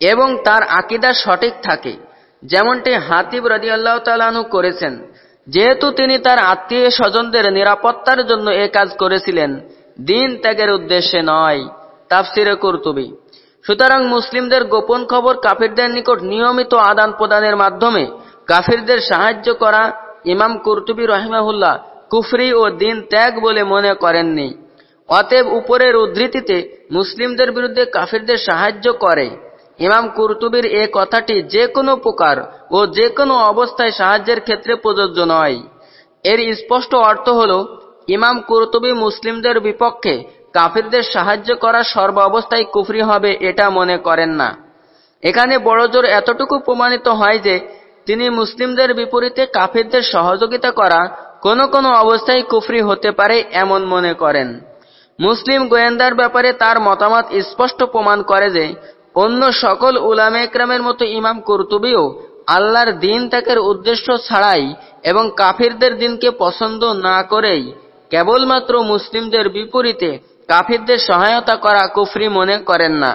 এবং তার আকিদা সঠিক থাকে যেমনটি হাতিব রাজি আল্লাহ তালু করেছেন যেহেতু তিনি তার আত্মীয় স্বজনদের নিরাপত্তার জন্য এ কাজ করেছিলেন, দিন ত্যাগের উদ্দেশ্যে নয়, তাফসিরে কর্তুবি। সুতরাং মুসলিমদের গোপন খবর কাফিরদের নিকট নিয়মিত আদান প্রদানের মাধ্যমে কাফিরদের সাহায্য করা ইমাম কুরতুবী রহিমাহুল্লাহ কুফরি ও দিন ত্যাগ বলে মনে করেননি। অতএব উপরের উদ্ধৃতিতে মুসলিমদের বিরুদ্ধে কাফিরদের সাহায্য করে। ইমাম কুরতুবির এ কথাটি যে কোনো প্রকার ও যে কোনো অবস্থায় সাহায্যের ক্ষেত্রে প্রযোজ্য নয়। এর স্পষ্ট অর্থ হল, ইমাম কুরতুবি মুসলিমদের বিপক্ষে কাফিরদের সাহায্য করা সর্ব অবস্থায় কুফরি হবে এটা মনে করেন না। এখানে বড়জোর এতটুকু প্রমাণিত হয় যে, তিনি মুসলিমদের বিপরীতে কাফিরদের সহযোগিতা করা কোনো কোনো অবস্থায় কুফরি হতে পারে এমন মনে করেন। মুসলিম গোয়েন্দার ব্যাপারে তার মতামত স্পষ্ট প্রমাণ করে যে অন্য সকল উলামে একরামের মতো ইমাম কর্তুবিও আল্লাহর দিন ত্যাগের উদ্দেশ্য ছাড়াই এবং কাফিরদের দিনকে পছন্দ না করেই কেবলমাত্র মুসলিমদের বিপরীতে কাফিরদের সহায়তা করা কুফরি মনে করেন না।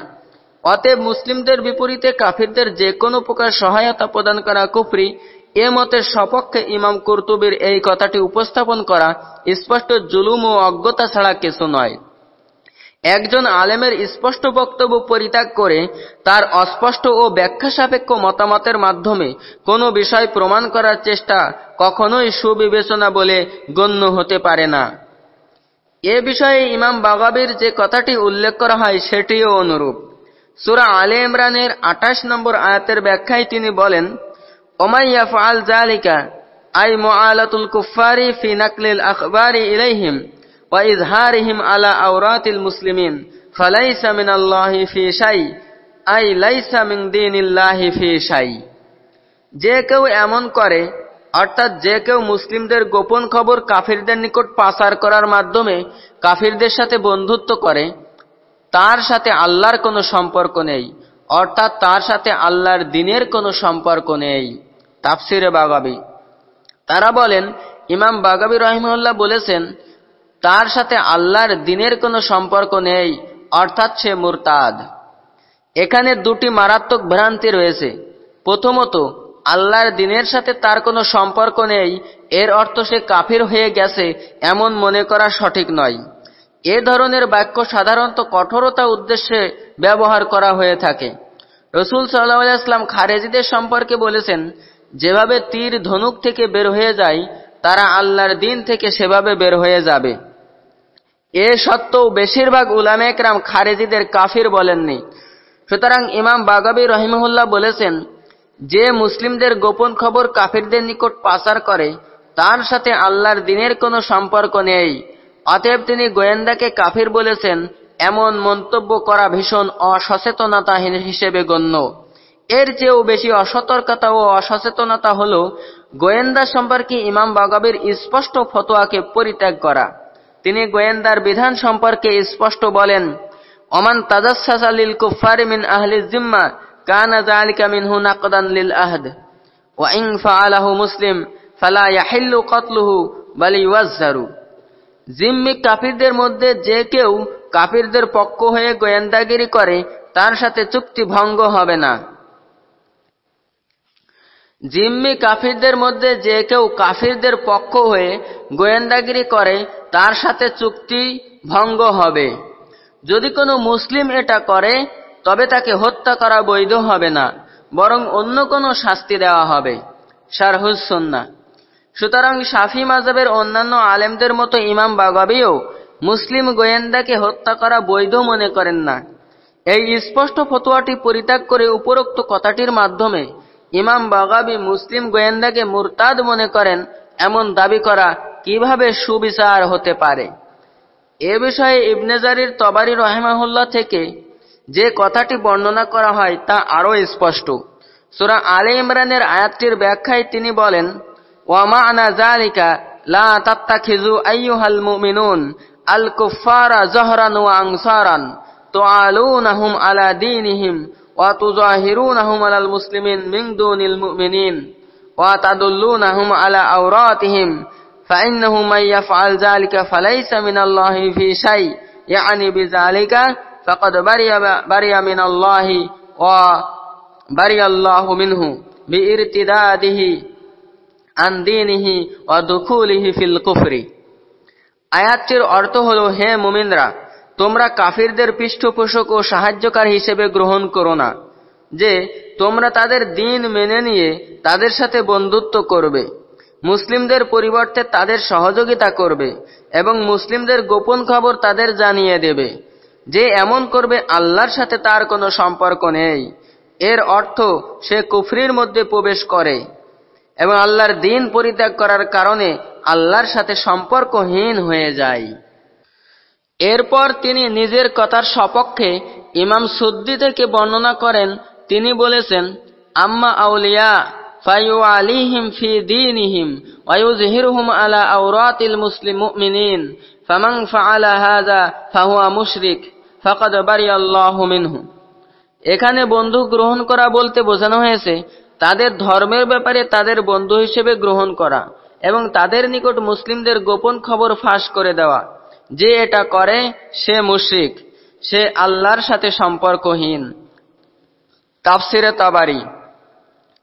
অতএব মুসলিমদের বিপরীতে কাফিরদের যে কোনো প্রকার সহায়তা প্রদান করা কুফরি, এ মতের সপক্ষে ইমাম কর্তুবির এই কথাটি উপস্থাপন করা স্পষ্ট জুলুম ও অজ্ঞতা ছাড়া কিছু নয়। একজন আলেমের স্পষ্ট বক্তব্য পরিত্যাগ করে তার অস্পষ্ট ও ব্যাখ্যা সাপেক্ষ মতামতের মাধ্যমে কোনো বিষয় প্রমাণ করার চেষ্টা কখনোই সুবিবেচনা বলে গণ্য হতে পারে না। এ বিষয়ে ইমাম বাগাবির যে কথাটি উল্লেখ করা হয় সেটিও অনুরূপ। সুরা আলে ইমরানের আঠাশ নম্বর আয়াতের ব্যাখ্যায় তিনি বলেন ওমাইয়া ফাল জালিকা আই মোয়ালাতুল কুফারি ফি নাকলিল আখবারি ইলাইহিম ওয়া ইজহারিহিম আলা আওরাতিল মুসলিমিন, ফালাইসা মিনাল্লাহি ফি শাই, আই লাইসা মিন দীনিল্লাহি ফি শাই। যে কেউ এমন করে, অর্থাৎ যে কেউ মুসলিমদের গোপন খবর কাফিরদের নিকট পাচার করার মাধ্যমে কাফিরদের সাথে বন্ধুত্ব করে, তার সাথে আল্লাহর কোনো সম্পর্ক নেই, অর্থাৎ তার সাথে আল্লাহর দিনের কোনো সম্পর্ক নেই। তাফসিরে বাগাবি। তারা বলেন, ইমাম বাগাবি রহিমউল্লাহ বলেছেন তার সাথে আল্লাহর দিনের কোনো সম্পর্ক নেই, অর্থাৎ সে মুরতাদ। এখানে দুটি মারাত্মক ভ্রান্তি রয়েছে। প্রথমত, আল্লাহর দিনের সাথে তার কোনো সম্পর্ক নেই, এর অর্থ সে কাফির হয়ে গেছে এমন মনে করা সঠিক নয়। এ ধরনের বাক্য সাধারণত কঠোরতা উদ্দেশ্যে ব্যবহার করা হয়ে থাকে। রসুল সাল্লাহাম খারেজিদের সম্পর্কে বলেছেন, যেভাবে তীর ধনুক থেকে বের হয়ে যায়, তারা আল্লাহর দিন থেকে সেভাবে বের হয়ে যাবে। এ সত্ত্বেও বেশিরভাগ উলামেকরাম খারেজিদের কাফির বলেননি। সুতরাং ইমাম বাগাবি রহিমহুল্লাহ বলেছেন, যে মুসলিমদের গোপন খবর কাফিরদের নিকট পাচার করে, তার সাথে আল্লাহর দিনের কোনো সম্পর্ক নেই। অতএব তিনি গোয়েন্দাকে কাফির বলেছেন, এমন মন্তব্য করা ভীষণ অসচেতনতা হিসেবে গণ্য। এর চেয়েও বেশি অসতর্কতা ও অসচেতনতা হল, গোয়েন্দা সম্পর্কে ইমাম বাগাবির স্পষ্ট ফতোয়াকে পরিত্যাগ করা। তিনি গোয়েন্দার বিধান সম্পর্কে স্পষ্ট বলেন, ওমান তাজাসালিল কুফারি মিন আহলি জিম্মা কানা যালিকা মিনহু নাকদান লিল আহদ। ওয়া ইন ফাআলাহু মুসলিম, ফালা ইয়াহিল্লু কতলুহু, বাল ইউযারু জিম্মি কাফিরদের মধ্যে যে কেউ কাফিরদের পক্ষ হয়ে গোয়েন্দাগিরি করে, তার সাথে চুক্তি ভঙ্গ হবে না। জিম্মি কাফিরদের মধ্যে যে কেউ কাফিরদের পক্ষ হয়ে গোয়েন্দাগিরি করে, তার সাথে চুক্তি ভঙ্গ হবে। যদি কোনো মুসলিম এটা করে, তবে তাকে হত্যা করা বৈধ হবে না, বরং অন্য কোনো শাস্তি দেওয়া হবে। শারহুসন্না সুতরাং শাফি মাজাবের অন্যান্য আলেমদের মতো ইমাম বাগাবিও মুসলিম গোয়েন্দাকে হত্যা করা বৈধ মনে করেন না। এই স্পষ্ট ফতোয়াটি পরিত্যাগ করে উপরোক্ত কথাটির মাধ্যমে ইমাম বাগাবি মুসলিম গোয়েন্দাকে মুরতাদ মনে করেন এমন দাবি করা কীভাবে সুবিচার হতে পারে? এ বিষয়ে ইবনেজারির তবারি রহেমাহুল্লাহ থেকে যে কথাটি বর্ণনা করা হয় তা আরও স্পষ্ট। সুরা আলে ইমরানের আয়াতটির ব্যাখ্যায় তিনি বলেন ওয়ামা আনা জালিকা লা মুমিনুন জহরান ওয়া তুজাহিরুনাহুম আলাল মুসলিমিন মিন দুনিল মুমিনিন ওয়া তাদুল্লুনাহুম আলা আওরাতিহিম فإنه من يفعل ذلك فليس من الله في شيء يعني بذلك فقد برئ برئ من الله وبرئ الله منه بارتداده عن دينه ودخوله في الكفر আয়াতটির অর্থ হলো হে মুমিনরা তোমরা কাফিরদের পৃষ্ঠপোষক ও সাহায্যকার হিসেবে গ্রহণ করো না, যে তোমরা তাদের দিন মেনে নিয়ে তাদের সাথে বন্ধুত্ব করবে। মুসলিমদের পরিবর্তে তাদের সহযোগিতা করবে এবং মুসলিমদের গোপন খবর তাদের জানিয়ে দেবে, যে এমন করবে আল্লাহর সাথে তার কোনো সম্পর্ক নেই। এর অর্থ, সে কুফরির মধ্যে প্রবেশ করে এবং আল্লাহর দিন পরিত্যাগ করার কারণে আল্লাহর সাথে সম্পর্কহীন হয়ে যায়। এরপর তিনি নিজের কথার সপক্ষে ইমাম সুদ্দি থেকে বর্ণনা করেন, তিনি বলেছেন, আম্মা আউলিয়া ফাইউ আলিহিম ফি দিনহিম ওয়াইউজহিরহুম আলা আওরাতিল মুসলিম মুমিনিন, ফামান ফাআলা হাযা ফাহুয়া মুশরিক, ফাকাদ বারিয়াল্লাহু মিনহু। এখানে বন্ধু গ্রহণ করা বলতে বোঝানো হয়েছে, তাদের ধর্মের ব্যাপারে তাদের বন্ধু হিসেবে গ্রহণ করা এবং তাদের নিকট মুসলিমদের গোপন খবর ফাঁস করে দেওয়া। যে এটা করে, সে মুশরিক, সে আল্লাহর সাথে সম্পর্কহীন। তাফসিরে তাবারি,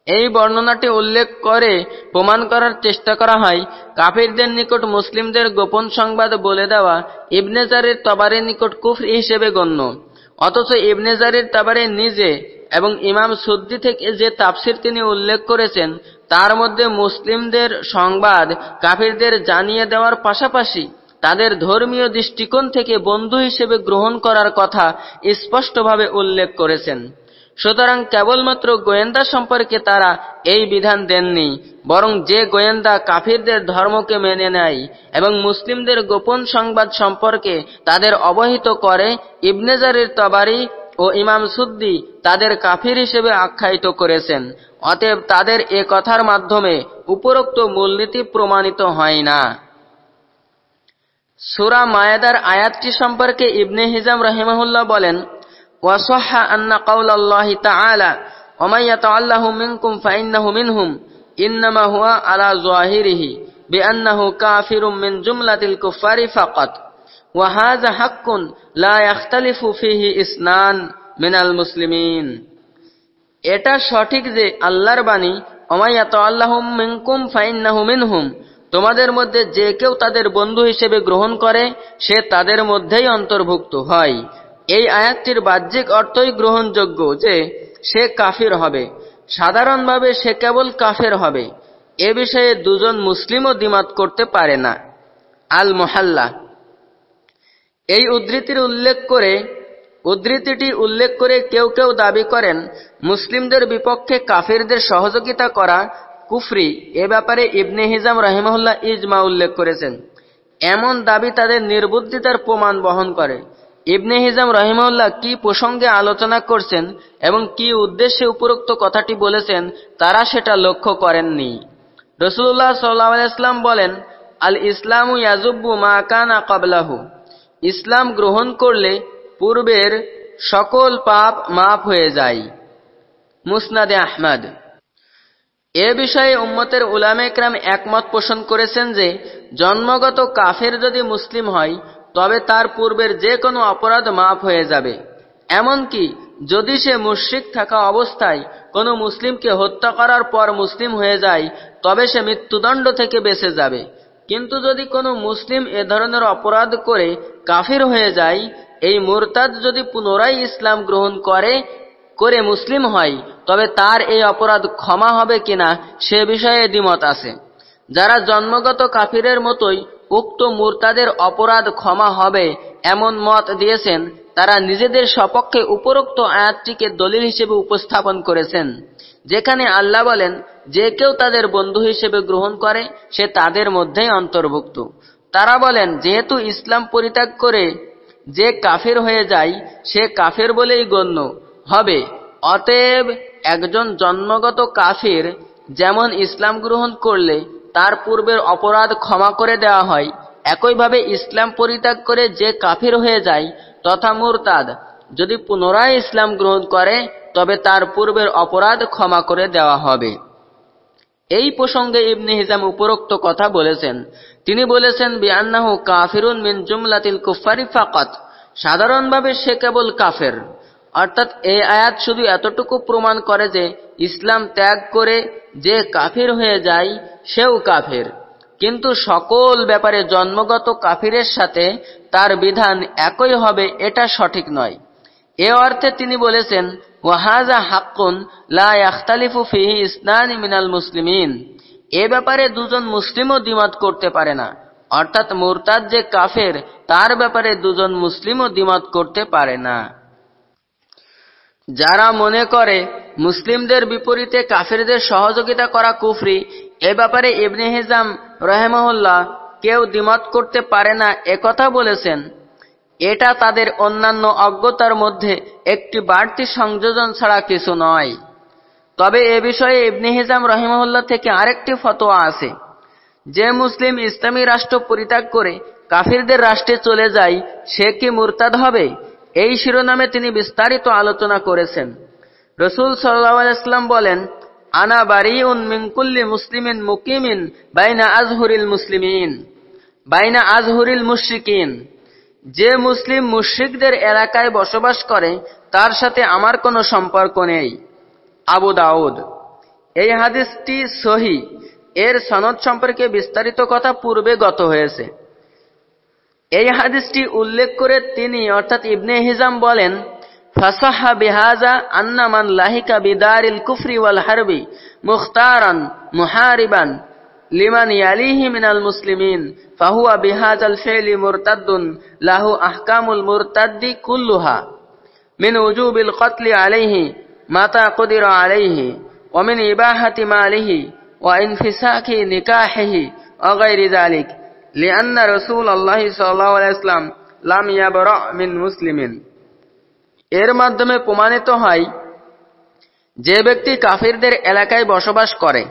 এই বর্ণনাটি উল্লেখ করে প্রমাণ করার চেষ্টা করা হয়, কাফিরদের নিকট মুসলিমদের গোপন সংবাদ বলে দেওয়া ইবনেজারের তবারের নিকট কুফর হিসেবে গণ্য। অথচ ইবনেজারের তবারে নিজে এবং ইমাম সুদ্দি থেকে যে তাফসির তিনি উল্লেখ করেছেন, তার মধ্যে মুসলিমদের সংবাদ কাফিরদের জানিয়ে দেওয়ার পাশাপাশি তাদের ধর্মীয় দৃষ্টিকোণ থেকে বন্ধু হিসেবে গ্রহণ করার কথা স্পষ্টভাবে উল্লেখ করেছেন। সুতরাং কেবলমাত্র গোয়েন্দা সম্পর্কে তারা এই বিধান দেননি, বরং যে গোয়েন্দা কাফিরদের ধর্মকে মেনে নেয় এবং মুসলিমদের গোপন সংবাদ সম্পর্কে তাদের অবহিত করে ইবনেজারের তবারি ও ইমাম সুদ্দি তাদের কাফির হিসেবে আখ্যায়িত করেছেন। অতএব তাদের এ কথার মাধ্যমে উপরোক্ত মূলনীতি প্রমাণিত হয় না। সুরা মায়াদার আয়াতটি সম্পর্কে ইবনে হিজাম রহিমাহুল্লাহ বলেন ওয়াসহা আন্না কাউলাল্লাহি তাআলা ওমান ইয়াতাআল্লাহু মিনকুম ফাইন্নাহু মিনহুম, ইন্নামা হুয়া আলা যাহিরিহি বিআন্নাহু কাফিরুম মিন জুমলাতিল কুফারি ফাকাত, ওয়া হাযা লা ইখতালিফু ফিহি ইসনান মিনাল মুসলিমিন। এটা সঠিক যে আল্লাহর বাণী ওমান ইয়াতাআল্লাহু মিনকুম ফাইন্নাহু মিনহুম তোমাদের মধ্যে যে কেউ তাদের বন্ধু হিসেবে গ্রহণ করে, সে তাদের মধ্যেই অন্তর্ভুক্ত হয়। এই আয়াতটির বাহ্যিক অর্থই গ্রহণযোগ্য যে, সে কাফির হবে। সাধারণভাবে সে কেবল কাফের হবে। এ বিষয়ে দুজন মুসলিমও দ্বিমত করতে পারে না। আল মোহাল্লা এই উদ্ধৃতির উল্লেখ করে, উদ্ধৃতিটি উল্লেখ করে কেউ কেউ দাবি করেন, মুসলিমদের বিপক্ষে কাফিরদের সহযোগিতা করা কুফরি, এ ব্যাপারে ইবনে হিজাম রহিমহুল্লাহ ইজমা উল্লেখ করেছেন। এমন দাবি তাদের নির্বুদ্ধিতার প্রমাণ বহন করে। ইবনে হিজাম রহিমউল্লাহ কি প্রসঙ্গে আলোচনা করছেন এবং কি উদ্দেশ্যে উপরোক্ত কথাটি বলেছেন, তারা সেটা লক্ষ্য করেননি। রসুল্লাহ সাল্লাম বলেন, আল ইসলামু ইয়াজুব্বু মা কানা কাবলাহু ইসলাম গ্রহণ করলে পূর্বের সকল পাপ মাফ হয়ে যায়। মুসনাদে আহমদ। এ বিষয়ে উম্মতের উলামেকরাম একমত পোষণ করেছেন যে, জন্মগত কাফের যদি মুসলিম হয়, তবে তার পূর্বের যে কোনো অপরাধ মাফ হয়ে যাবে। এমনকি যদি সে মুশ্রিক থাকা অবস্থায় কোনো মুসলিমকে হত্যা করার পর মুসলিম হয়ে যায়, তবে সে মৃত্যুদণ্ড থেকে বেঁচে যাবে। কিন্তু যদি কোনো মুসলিম এ ধরনের অপরাধ করে কাফির হয়ে যায়, এই মোরতাদ যদি পুনরায় ইসলাম গ্রহণ করে করে মুসলিম হয়, তবে তার এই অপরাধ ক্ষমা হবে কিনা সে বিষয়ে দ্বিমত আছে। যারা জন্মগত কাফিরের মতোই উক্ত মুরতাদের অপরাধ ক্ষমা হবে এমন মত দিয়েছেন, তারা নিজেদের সপক্ষে উপরোক্ত আয়াতটিকে দলিল হিসেবে উপস্থাপন করেছেন, যেখানে আল্লাহ বলেন, যে কেউ তাদের বন্ধু হিসেবে গ্রহণ করে, সে তাদের মধ্যেই অন্তর্ভুক্ত। তারা বলেন, যেহেতু ইসলাম পরিত্যাগ করে যে কাফের হয়ে যায়, সে কাফের বলেই গণ্য। হবে। অতএব একজন জন্মগত কাফির যেমন ইসলাম গ্রহণ করলে তার পূর্বের অপরাধ ক্ষমা করে দেওয়া হয়, একইভাবে ইসলাম পরিত্যাগ করে যে কাফির হয়ে যায়, তথা মুরতাদ, যদি পুনরায় ইসলাম গ্রহণ করে, তবে তার পূর্বের অপরাধ ক্ষমা করে দেওয়া হবে। এই প্রসঙ্গে ইবনে হিজাম উপরোক্ত কথা বলেছেন। তিনি বলেছেন, বিআন্নাহু কাফিরুন মিন জুমলাতিল কুফারি ফাকাত। সাধারণভাবে সে কেবল কাফের। অর্থাৎ এই আয়াত শুধু এতটুকু প্রমাণ করে যে ইসলাম ত্যাগ করে যে কাফির হয়ে যায়, সেও কাফের। কিন্তু সকল ব্যাপারে জন্মগত কাফিরের সাথে তার বিধান একই হবে, এটা সঠিক নয়। এ অর্থে তিনি বলেছেন, ওয়াহাজা হাক্কুন লা ইয়াখতালিফু ফিহি ইসনানি মিনাল মুসলিমিন। এ ব্যাপারে দুজন মুসলিমও দ্বিমত করতে পারে না। অর্থাৎ মুরতাদ যে কাফের, তার ব্যাপারে দুজন মুসলিমও দ্বিমত করতে পারে না। যারা মনে করে মুসলিমদের বিপরীতে কাফেরদের সহযোগিতা করা কুফরি, এ ব্যাপারে ইবনে হিজাম রহেমহল্লা কেউ দ্বিমত করতে পারে না একথা বলেছেন। এটা তাদের অন্যান্য অজ্ঞতার মধ্যে একটি বাড়তি সংযোজন ছাড়া কিছু নয়। তবে এ বিষয়ে ইবনে হিজাম রহিমউল্লাহ থেকে আরেকটি ফতোয়া আছে। যে মুসলিম ইসলামী রাষ্ট্র পরিত্যাগ করে কাফিরদের রাষ্ট্রে চলে যায়, সে কি মুরতাদ হবে? এই শিরোনামে তিনি বিস্তারিত আলোচনা করেছেন। রসুল সাল্লাম বলেন, আনা বারিউন মিনকুল্লি মুসলিমিন মুকিমিন বাইনা আজহুরিল মুসলিমিন, বাইনা আজহুরিল মুশরিকিন। যে মুসলিম মুশ্রিকদের এলাকায় বসবাস করে, তার সাথে আমার কোনো সম্পর্ক নেই। আবু দাউদ, এই হাদিসটি সহি। এর সনদ সম্পর্কে বিস্তারিত কথা পূর্বে গত হয়েছে। এই হাদিসটি উল্লেখ করে তিনি অর্থাৎ ইবনে হিজাম বলেন ফাসাহা বিহাজা জালিক লিয়ান্না রসুল আল্লাহ সাল্লাহাম লাম ইয়াবর মিন মুসলিমিন এর মাধ্যমে প্রমাণিত হয় যে ব্যক্তি কাফিরদের এলাকায় বসবাস করে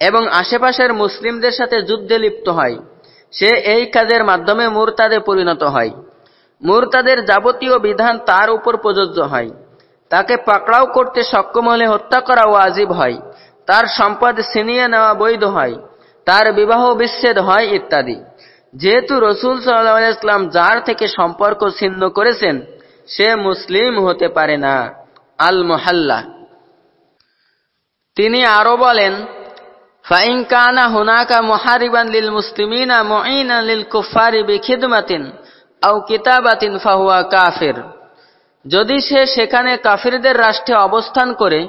এবং আশেপাশের মুসলিমদের সাথে যুদ্ধে লিপ্ত হয়, সে এই কাজের মাধ্যমে মুরতাদে পরিণত হয়। মুরতাদের যাবতীয় বিধান তার উপর প্রযোজ্য হয়। তাকে পাকড়াও করতে সক্ষম হলে হত্যা করা ওয়াজিব হয়, তার সম্পদ ছিনিয়ে নেওয়া বৈধ হয়, তার বিবাহ বিচ্ছেদ হয় ইত্যাদি। যেহেতু রসুল সাল্লাহ ইসলাম যার থেকে সম্পর্ক ছিন্ন করেছেন, সে মুসলিম হতে পারে না। আল মোহাল্লা তিনি আরও বলেন, ফাইন কানা হুনাকা মুহারিবান লিল মুসলিমিনা মুঈনা লিল কুফারি বিখিদমাতিন আও কিতাবাতিন ফাহুয়া কাফির। যদি সে সেখানে কাফিরদের রাষ্ট্রে অবস্থান করে,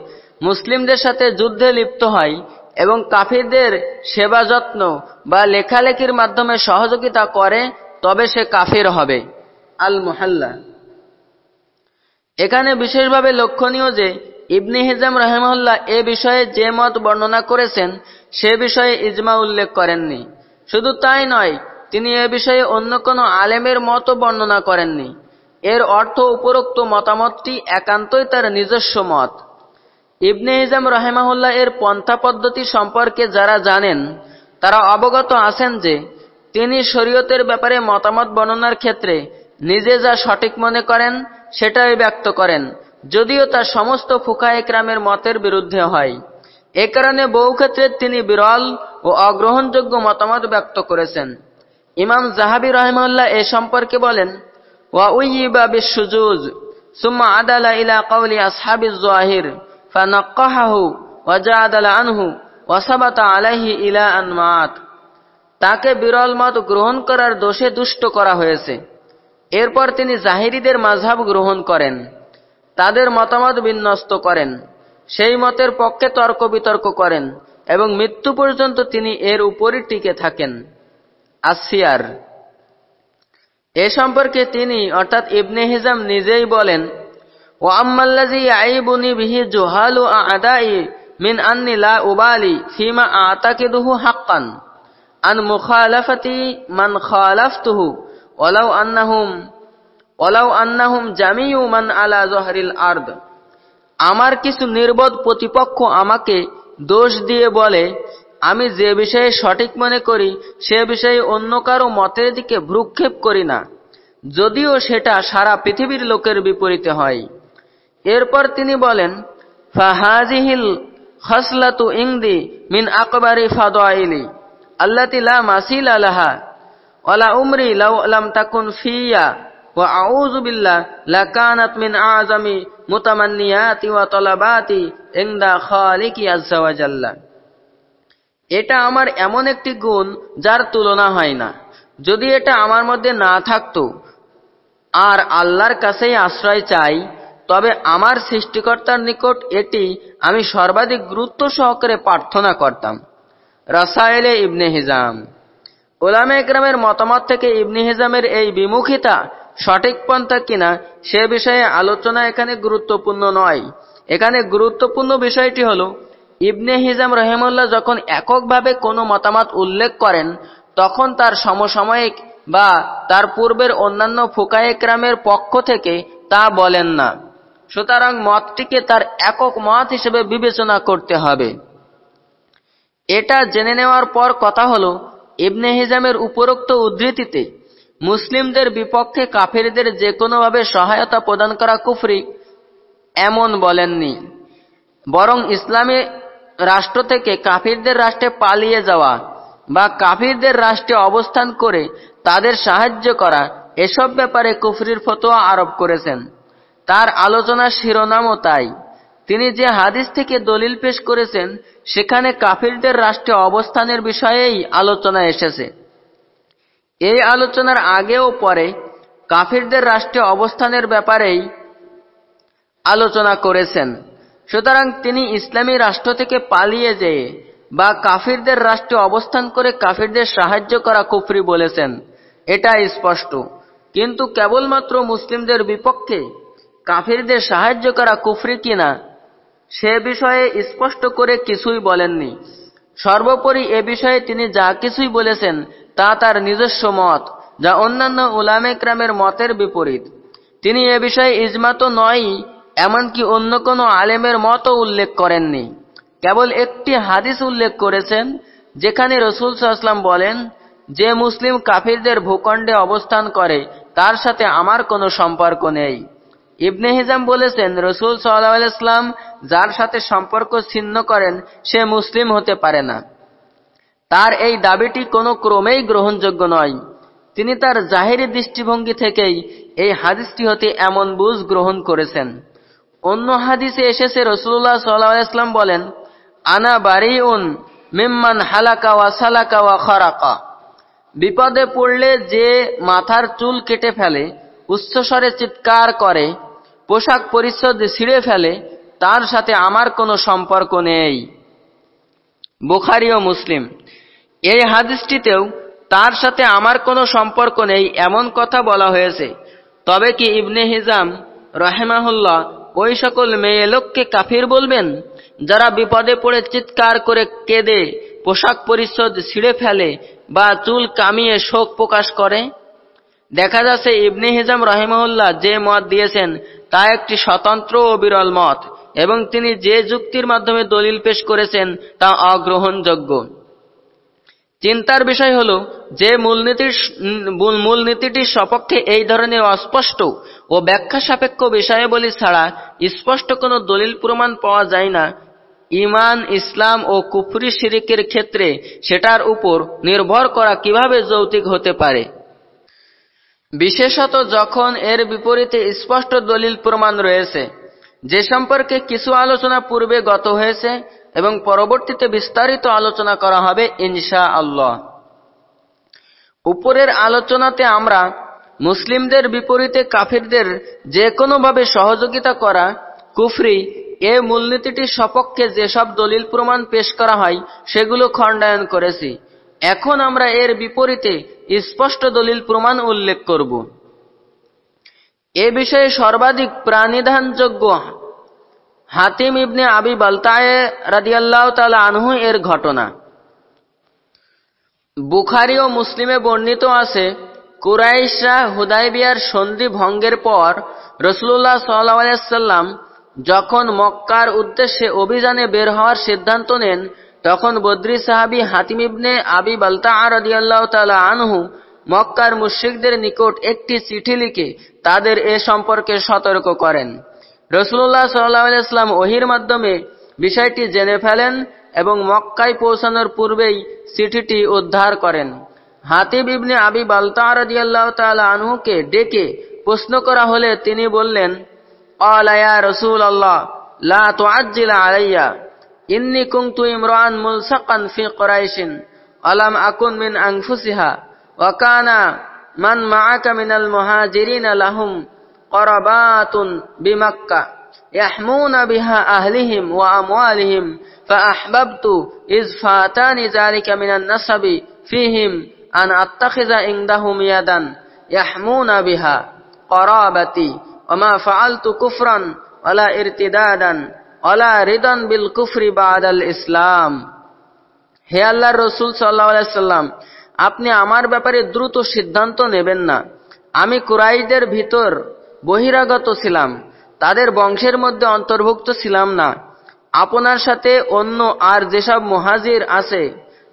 মুসলিমদের সাথে যুদ্ধে লিপ্ত হয় এবং কাফিরদের সেবা যত্ন বা লেখালেখির মাধ্যমে সহযোগিতা করে, তবে সে কাফির হবে। আল মুহাল্লা এখানে বিশেষভাবে লক্ষণীয় যে, ইবনি হিজাম রহমল্লাহ এ বিষয়ে যে মত বর্ণনা করেছেন, সে বিষয়ে ইজমা উল্লেখ করেননি। শুধু তাই নয়, তিনি এ বিষয়ে অন্য কোনো আলেমের মতও বর্ণনা করেননি। এর অর্থ উপরোক্ত মতামতটি একান্তই তার নিজস্ব মত। ইবনে ইজাম রহেমাহুল্লাহ এর পন্থা পদ্ধতি সম্পর্কে যারা জানেন, তারা অবগত আছেন যে, তিনি শরীয়তের ব্যাপারে মতামত বর্ণনার ক্ষেত্রে নিজে যা সঠিক মনে করেন, সেটাই ব্যক্ত করেন, যদিও তা সমস্ত ফুকা একরামের মতের বিরুদ্ধে হয়। এ কারণে বহু ক্ষেত্রে তিনি বিরল ও অগ্রহণযোগ্য মতামত ব্যক্ত করেছেন। ইমাম জাহাবি রহমাল্লাহ এ সম্পর্কে বলেন, ওয়া উইবা বিশ্বজুজ সুম্মা আদালা ইলা কৌলি আসহাবিজ জোয়াহির ফানাক্কাহাহু ওয়াজাদাল আনহু ওয়াসাবাতা আলাইহি ইলা আন তাকে বিরল মত গ্রহণ করার দোষে দুষ্ট করা হয়েছে। এরপর তিনি জাহিরিদের মাঝাব গ্রহণ করেন। তাদের মতামত বিন্যস্ত করেন। সেই মতের পক্ষে তর্ক বিতর্ক করেন এবং মৃত্যু পর্যন্ত তিনি এর উপরই টিকে থাকেন। আসিয়ার এ সম্পর্কে তিনি, অর্থাৎ ইবনে হিজাম নিজেই বলেন ও আম্মাল্লাজি আইবুনি বিহি জোহালু আদাই মিন আন্নি লা উবালি ফিমা আতাকিদুহু হাক্কান। আন মুখালাফাতি মান খালাফতুহু। ওলাউ আন্নাহুম ওলাউ আন্নাহুম জামিউ মান আলা জহরিল আর্দ। আমার কিছু নির্বোধ প্রতিপক্ষ আমাকে দোষ দিয়ে বলে, আমি যে বিষয়ে সঠিক মনে করি, সে বিষয়ে অন্য কারও মতের দিকে ভ্রুক্ষেপ করি না। যদিও সেটা সারা পৃথিবীর লোকের বিপরীতে হয়। এরপর তিনি বলেন, ফাহাজিহিল খসলাতু ইংদি মিন আকবারি ফাদাইলি, আল্লাতি লা মাসিল আলাহা ওয়ালা উমরি লাউ লাম তাকুন ফিয়া, ওয়া আউযু বিল্লাহ, লাকানাত মিন আযামি মুতামান্নিয়াতি ওয়া তালাবাতি ইনদা খালিকি আযজা ওয়া জাল্লা। এটা আমার এমন একটি গুণ যার তুলনা হয় না। যদি এটা আমার মধ্যে না থাকতো, আর আল্লাহর কাছেই আশ্রয় চাই তবে আমার সৃষ্টিকর্তার নিকট এটি আমি সর্বাধিক গুরুত্ব সহকারে প্রার্থনা করতাম। রাসায়েলে ইবনে হিজাম। ওলামে একরামের মতামত থেকে ইবনে হিজামের এই বিমুখিতা সঠিক পন্থা কিনা সে বিষয়ে আলোচনা এখানে গুরুত্বপূর্ণ নয়। এখানে গুরুত্বপূর্ণ বিষয়টি হল, ইবনে হিজাম রহেমুল্লাহ যখন এককভাবে কোনো মতামত উল্লেখ করেন, তখন তার সমসাময়িক বা তার পূর্বের অন্যান্য ফোকায়েকরামের পক্ষ থেকে তা বলেন না। সুতরাং মতটিকে তার একক মত হিসেবে বিবেচনা করতে হবে। এটা জেনে নেওয়ার পর কথা হল, ইবনে হিজামের উপরোক্ত উদ্ধৃতিতে মুসলিমদের বিপক্ষে কাফেরদের যে কোনোভাবে সহায়তা প্রদান করা কুফরি এমন বলেননি। বরং ইসলামী রাষ্ট্র থেকে কাফিরদের রাষ্ট্রে পালিয়ে যাওয়া বা কাফিরদের রাষ্ট্রে অবস্থান করে তাদের সাহায্য করা, এসব ব্যাপারে কুফরির ফতোয়া আরোপ করেছেন। তার আলোচনার শিরোনামও তাই। তিনি যে হাদিস থেকে দলিল পেশ করেছেন, সেখানে কাফিরদের রাষ্ট্রে অবস্থানের বিষয়েই আলোচনা এসেছে। এই আলোচনার আগে ও পরে কাফিরদের রাষ্ট্রে অবস্থানের ব্যাপারেই আলোচনা করেছেন। সুতরাং তিনি ইসলামী রাষ্ট্র থেকে পালিয়ে যেয়ে বা কাফিরদের রাষ্ট্রে অবস্থান করে কাফিরদের সাহায্য করা কুফরি বলেছেন। এটা স্পষ্ট। কিন্তু কেবলমাত্র মুসলিমদের বিপক্ষে কাফিরদের সাহায্য করা কুফরি কিনা, সে বিষয়ে স্পষ্ট করে কিছুই বলেননি। সর্বোপরি এ বিষয়ে তিনি যা কিছুই বলেছেন, তা তার নিজস্ব মত, যা অন্যান্য উলামে ক্রামের মতের বিপরীত। তিনি এ বিষয়ে ইজমা তো নয়ই এমনকি অন্য কোনো আলেমের মতও উল্লেখ করেননি। কেবল একটি হাদিস উল্লেখ করেছেন, যেখানে রসুল সাল্লাম বলেন, যে মুসলিম কাফিরদের ভূখণ্ডে অবস্থান করে, তার সাথে আমার কোনো সম্পর্ক নেই। ইবনে হিজাম বলেছেন, রসুল সাল্লাহাম যার সাথে সম্পর্ক ছিন্ন করেন, সে মুসলিম হতে পারে না। তার এই দাবিটি কোনো ক্রমেই গ্রহণযোগ্য নয়। তিনি তার জাহেরি দৃষ্টিভঙ্গি থেকেই এই হাদিসটি হতে এমন বুঝ গ্রহণ করেছেন। অন্য হাদিসে এসেছে রসুল্লাহ সাল্লাহাম বলেন, আনা বারি উন মিম্মান হালাকা ওয়া সালাকা ওয়া খরাকা। বিপদে পড়লে যে মাথার চুল কেটে ফেলে, উচ্চস্বরে চিৎকার করে পোশাক পরিচ্ছদ ছিঁড়ে ফেলে, তার সাথে আমার কোনো সম্পর্ক নেই। বুখারি ও মুসলিম। এই হাদিসটিতেও তার সাথে আমার কোনো সম্পর্ক নেই এমন কথা বলা হয়েছে। তবে কি ইবনে হিজাম রহেমাহুল্লাহ ওই সকল মেয়ে লোককে কাফির বলবেন, যারা বিপদে পড়ে চিৎকার করে কেঁদে, পোশাক পরিচ্ছদ ছিঁড়ে ফেলে বা চুল কামিয়ে শোক প্রকাশ করে? দেখা যাচ্ছে ইবনে হিজাম রহিমউল্লাহ যে মত দিয়েছেন তা একটি স্বতন্ত্র ও বিরল মত, এবং তিনি যে যুক্তির মাধ্যমে দলিল পেশ করেছেন তা অগ্রহণযোগ্য। চিন্তার বিষয় হল, যে মূলনীতির মূলনীতিটির সপক্ষে এই ধরনের অস্পষ্ট ও ব্যাখ্যা সাপেক্ষ বিষয়াবলী ছাড়া স্পষ্ট কোনো দলিল প্রমাণ পাওয়া যায় না ইমান ইসলাম ও কুফরি শিরিকের ক্ষেত্রে সেটার উপর নির্ভর করা কীভাবে যৌতিক হতে পারে। বিশেষত যখন এর বিপরীতে স্পষ্ট দলিল প্রমাণ রয়েছে, যে সম্পর্কে কিছু আলোচনা পূর্বে গত হয়েছে এবং পরবর্তীতে বিস্তারিত আলোচনা করা হবে ইনশা আল্লাহ উপরের আলোচনাতে আমরা মুসলিমদের বিপরীতে কাফিরদের যে কোনোভাবে সহযোগিতা করা, কুফরি, এ মূলনীতিটির সপক্ষে যেসব দলিল প্রমাণ পেশ করা হয়, সেগুলো খণ্ডায়ন করেছি। এখন আমরা এর বিপরীতে স্পষ্ট দলিল প্রমাণ উল্লেখ করব। এ বিষয়ে সর্বাধিক প্রাণিধানযোগ্য হাতিম ইবনে আবি বালতায়ে রাদিয়াল্লাহ তালা আনহু এর ঘটনা। বুখারি ও মুসলিমে বর্ণিত আছে, কুরাইশরা হুদাইবিয়ার সন্ধি ভঙ্গের পর রসুল্লাহ সাল্লাম যখন মক্কার উদ্দেশ্যে অভিযানে বের হওয়ার সিদ্ধান্ত নেন তখন বদ্রি সাহাবি হাতিম ইবনে আবি বালতা রাদিয়াল্লাহ আনহু মক্কার মুশ্রিকদের নিকট একটি চিঠি লিখে তাদের এ সম্পর্কে সতর্ক করেন। রসুল্লাহ সাল্লাহাম ওহির মাধ্যমে বিষয়টি জেনে ফেলেন এবং মক্কায় পৌঁছানোর পূর্বেই চিঠিটি উদ্ধার করেন। হাতিব ইবনে আবি বালতারদিয়াল্লাহ তালা আনহুকে ডেকে প্রশ্ন করা হলে তিনি বললেন আলায়া রসুল আল্লাহ লা তুআজ্জিলা আলাইয়া। إني كنت امرأ ملصقا في قريش ألم أكن من أنفسها وكان من معك من المهاجرين لهم قربات بمكة يحمون بها أهلهم وأموالهم فأحببت إذ فاتاني ذلك من النسب فيهم أن أتخذ عندهم يدا يحمون بها قرابتي وما فعلت كفرا ولا ارتدادا. অলা রিদন বিল কুফরি বা আল ইসলাম। হে আল্লাহ রসুল সাল্লাহ আপনি আমার ব্যাপারে দ্রুত সিদ্ধান্ত নেবেন না। আমি কুরাইদের ভিতর বহিরাগত ছিলাম, তাদের বংশের মধ্যে অন্তর্ভুক্ত ছিলাম না। আপনার সাথে অন্য আর যেসব মহাজির আছে,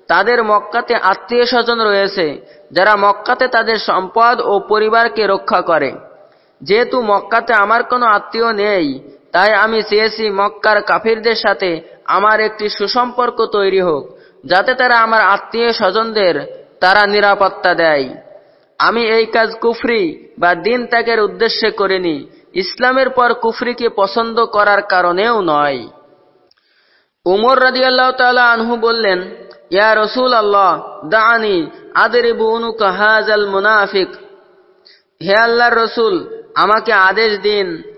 তাদের মক্কাতে আত্মীয় স্বজন রয়েছে, যারা মক্কাতে তাদের সম্পদ ও পরিবারকে রক্ষা করে। যেহেতু মক্কাতে আমার কোনো আত্মীয় নেই তাই আমি চেয়েছি মক্কার কাফিরদের সাথে আমার একটি সুসম্পর্ক তৈরি হোক, যাতে তারা আমার আত্মীয় স্বজনদের তারা নিরাপত্তা দেয়। আমি এই কাজ কুফরি বা দিন ত্যাগের উদ্দেশ্যে করিনি, ইসলামের পর কুফরিকে পছন্দ করার কারণেও নয়। উমর রাজিয়াল্লাহ তালা আনহু বললেন, ইয়া রসুল আল্লাহ দানি আদরিবু উনুকা হাজাল মুনাফিক। হে আল্লাহর রসুল, আমাকে আদেশ দিন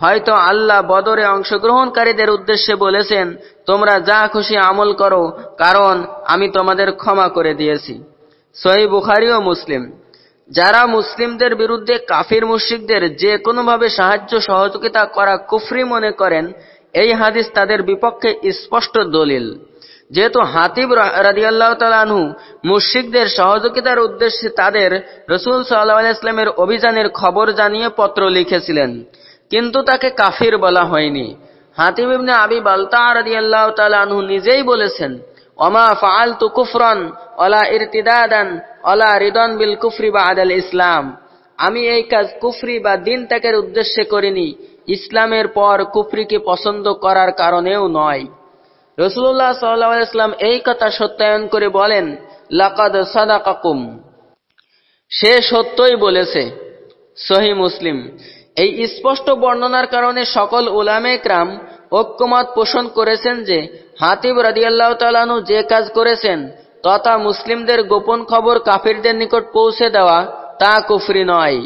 হয়তো আল্লাহ বদরে অংশগ্রহণকারীদের উদ্দেশ্যে বলেছেন, তোমরা যা খুশি আমল করো, কারণ আমি তোমাদের ক্ষমা করে দিয়েছি। সহি বুখারি ও মুসলিম। যারা মুসলিমদের বিরুদ্ধে কাফির মুশ্রিকদের যে কোনোভাবে সাহায্য সহযোগিতা করা কুফরি মনে করেন, এই হাদিস তাদের বিপক্ষে স্পষ্ট দলিল। যেহেতু হাতিব রাদিয়াল্লাহ তালানহু মুশ্রিকদের সহযোগিতার উদ্দেশ্যে তাদের রসুল সাল্লাহ ইসলামের অভিযানের খবর জানিয়ে পত্র লিখেছিলেন। কিন্তু তাকে কাফির বলা হয়নি। হাতিব ইবনে আবি বালতা রাদিয়াল্লাহু তাআলা আনহু নিজেই বলেছেন, ওমা ফাআলতু কুফরান ওয়ালা ইরতিদাদান ওয়ালা রিদান বিল কুফরি বাদাল ইসলাম। আমি এই কাজ কুফরি বা দিন ত্যাগের উদ্দেশ্যে করিনি, ইসলামের পর কুফরিকে পছন্দ করার কারণেও নয়। রসুল্লাহ সাল্লাহ ইসলাম এই কথা সত্যায়ন করে বলেন, লাকাদ সাদাকাকুম। সে সত্যই বলেছে, সহি মুসলিম। এই স্পষ্ট বর্ণনার কারণে সকল উলামে ক্রাম ঐক্যমত পোষণ করেছেন যে হাতিব রাদিয়াল্লাহ তালানু যে কাজ করেছেন তথা মুসলিমদের গোপন খবর কাফিরদের নিকট পৌঁছে দেওয়া তা কুফরি নয়।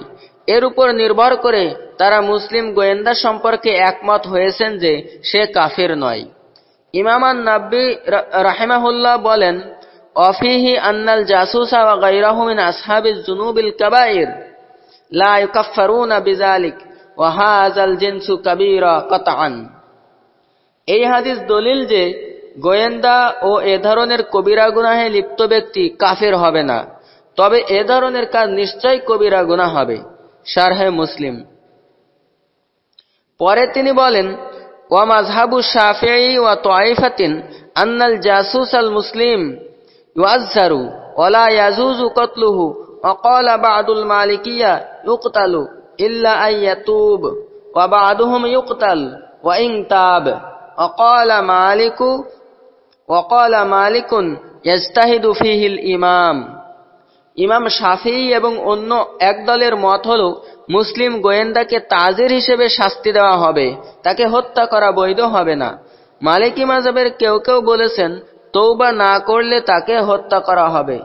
এর উপর নির্ভর করে তারা মুসলিম গোয়েন্দা সম্পর্কে একমত হয়েছেন যে সে কাফির নয়। ইমামান নাব্বি রাহেমাহুল্লাহ বলেন, অফিহি আন্নাল জাসুসা ওয়া গায়রাহু মিন আসহাবিজ জুনুবিল কাবাইর লা ইউকাফফারুনা বিযালিক, ওয়া হাযাল জিনসু কাবীরা কাতআন। এই হাদিস দলিল যে, গোয়েন্দা ও এ ধরনের কবিরা গুনাহে লিপ্ত ব্যক্তি কাফের হবে না। তবে এ ধরনের কাজ নিশ্চয় কবিরা গুনাহ হবে, শারহে মুসলিম। পরে তিনি বলেন, ওয়া মাজহাবু শাফিঈ ওয়া তাইফাতিন আন্নাল জাসুস আল মুসলিম ইউআজ্জারু ওয়ালা ইয়াজুজু কতলুহু وقال بعض المالكية يقتل إلا أن يتوب وبعضهم يقتل وإن تاب وقال مالك وقال مالك يجتهد فيه الإمام ইমাম শাফি এবং অন্য এক দলের মত হল মুসলিম গোয়েন্দাকে তাজির হিসেবে শাস্তি দেওয়া হবে তাকে হত্যা করা বৈধ হবে না মালিকি মাজাবের কেউ কেউ বলেছেন তৌবা না করলে তাকে হত্যা করা হবে